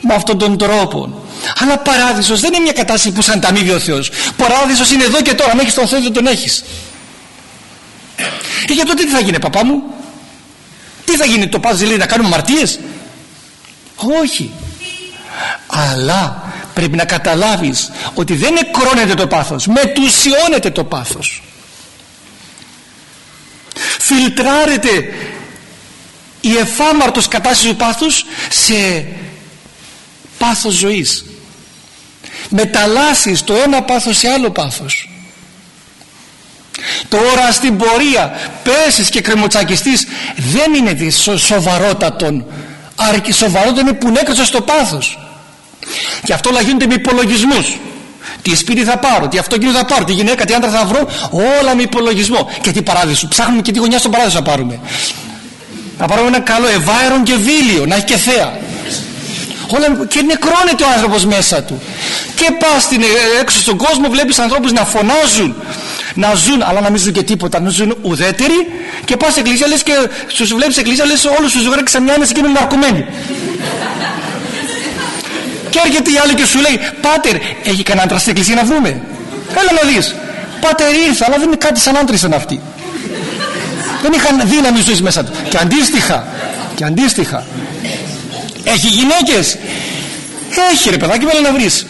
με αυτόν τον τρόπο. Αλλά παράδεισος δεν είναι μια κατάσταση που σαν ταμείβει ο Θεός. Παράδεισος είναι εδώ και τώρα. Αν έχεις τον Θεό δεν τον έχεις και για τότε τι θα γίνει παπά μου; Τι θα γίνει το πάθος λέει να κάνουμε μαρτίες; Όχι. Αλλά πρέπει να καταλάβεις ότι δεν νεκρώνεται το πάθος μετουσιώνεται το πάθος. Φιλτράρεται η εφάμαρτος κατάσταση του πάθους σε πάθος ζωής. Μεταλλάσσεις το ένα πάθος σε άλλο πάθος τώρα στην πορεία πέσεις και κρεμοτσακιστείς δεν είναι σοβαρότατον σοβαρότατον είναι που νέκρωσε στο πάθος και αυτό όλα γίνονται με υπολογισμούς. Τι σπίτι θα πάρω, τι αυτοκίνητο θα πάρω, τι γυναίκα, τι άντρα θα βρω, όλα με υπολογισμό. Και τι παράδεισο, ψάχνουμε και τι γωνιά στον παράδεισο να πάρουμε. Να πάρουμε ένα καλό ευάερον και βίλιο, να έχει και θέα. Όλα, και νεκρώνεται ο άνθρωπος μέσα του. Και πας ε, έξω στον κόσμο, βλέπεις ανθρώπους να φωνάζουν, να ζουν, αλλά να μην ζουν και τίποτα, να ζουν ουδέτεροι. Και πας στην εκκλησία, λες και στους βλέπεις εκκλησία, λες όλους τους ζωγράφους ξαμιάνες και είναι ναρκωμένοι. Και έρχεται η άλλη και σου λέει Πάτερ έχει κανένα άντρα στην εκκλησία να βρούμε Έλα να δεις Πάτερ ήρθε αλλά δεν είναι κάτι σαν άντρες ήταν αυτοί Δεν είχαν δύναμη ζωής μέσα του. Και αντίστοιχα Και αντίστοιχα Έχει γυναίκες. Έχει ρε παιδάκι μέλα να βρεις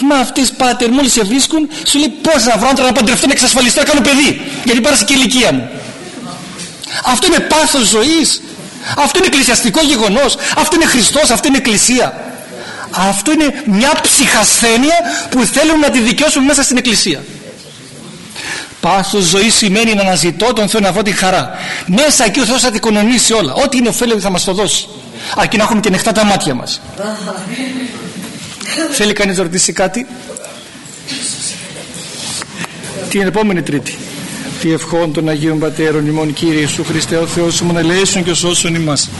Μα αυτές πάτερ μόλις σε βρίσκουν Σου λέει πώς να βρω άντρα να παντρευτώ να εξασφαλιστώ να κάνω παιδί Γιατί πέρασε και η ηλικία μου. Αυτό είναι πάθος ζωής. Αυτό είναι εκκλησιαστικό γεγονός. Αυτό είναι Χριστός, αυτό είναι εκκλησία. Αυτό είναι μια ψυχασθένεια που θέλουν να τη δικαιώσουν μέσα στην εκκλησία. Πάθος ζωής σημαίνει να αναζητώ τον Θεό να βρω τη χαρά. Μέσα εκεί ο Θεός θα την οικονομήσει όλα. Ό,τι είναι ωφέλιο θα μας το δώσει. Αρκεί να έχουμε και νεχτά τα μάτια μας θέλει κανείς να ρωτήσει κάτι; Την επόμενη τρίτη. Τι ευχών των Αγίων Πατέρων ημών Κύριε Ιησού Χριστέ ο Θεός μου να και σώσον ημάς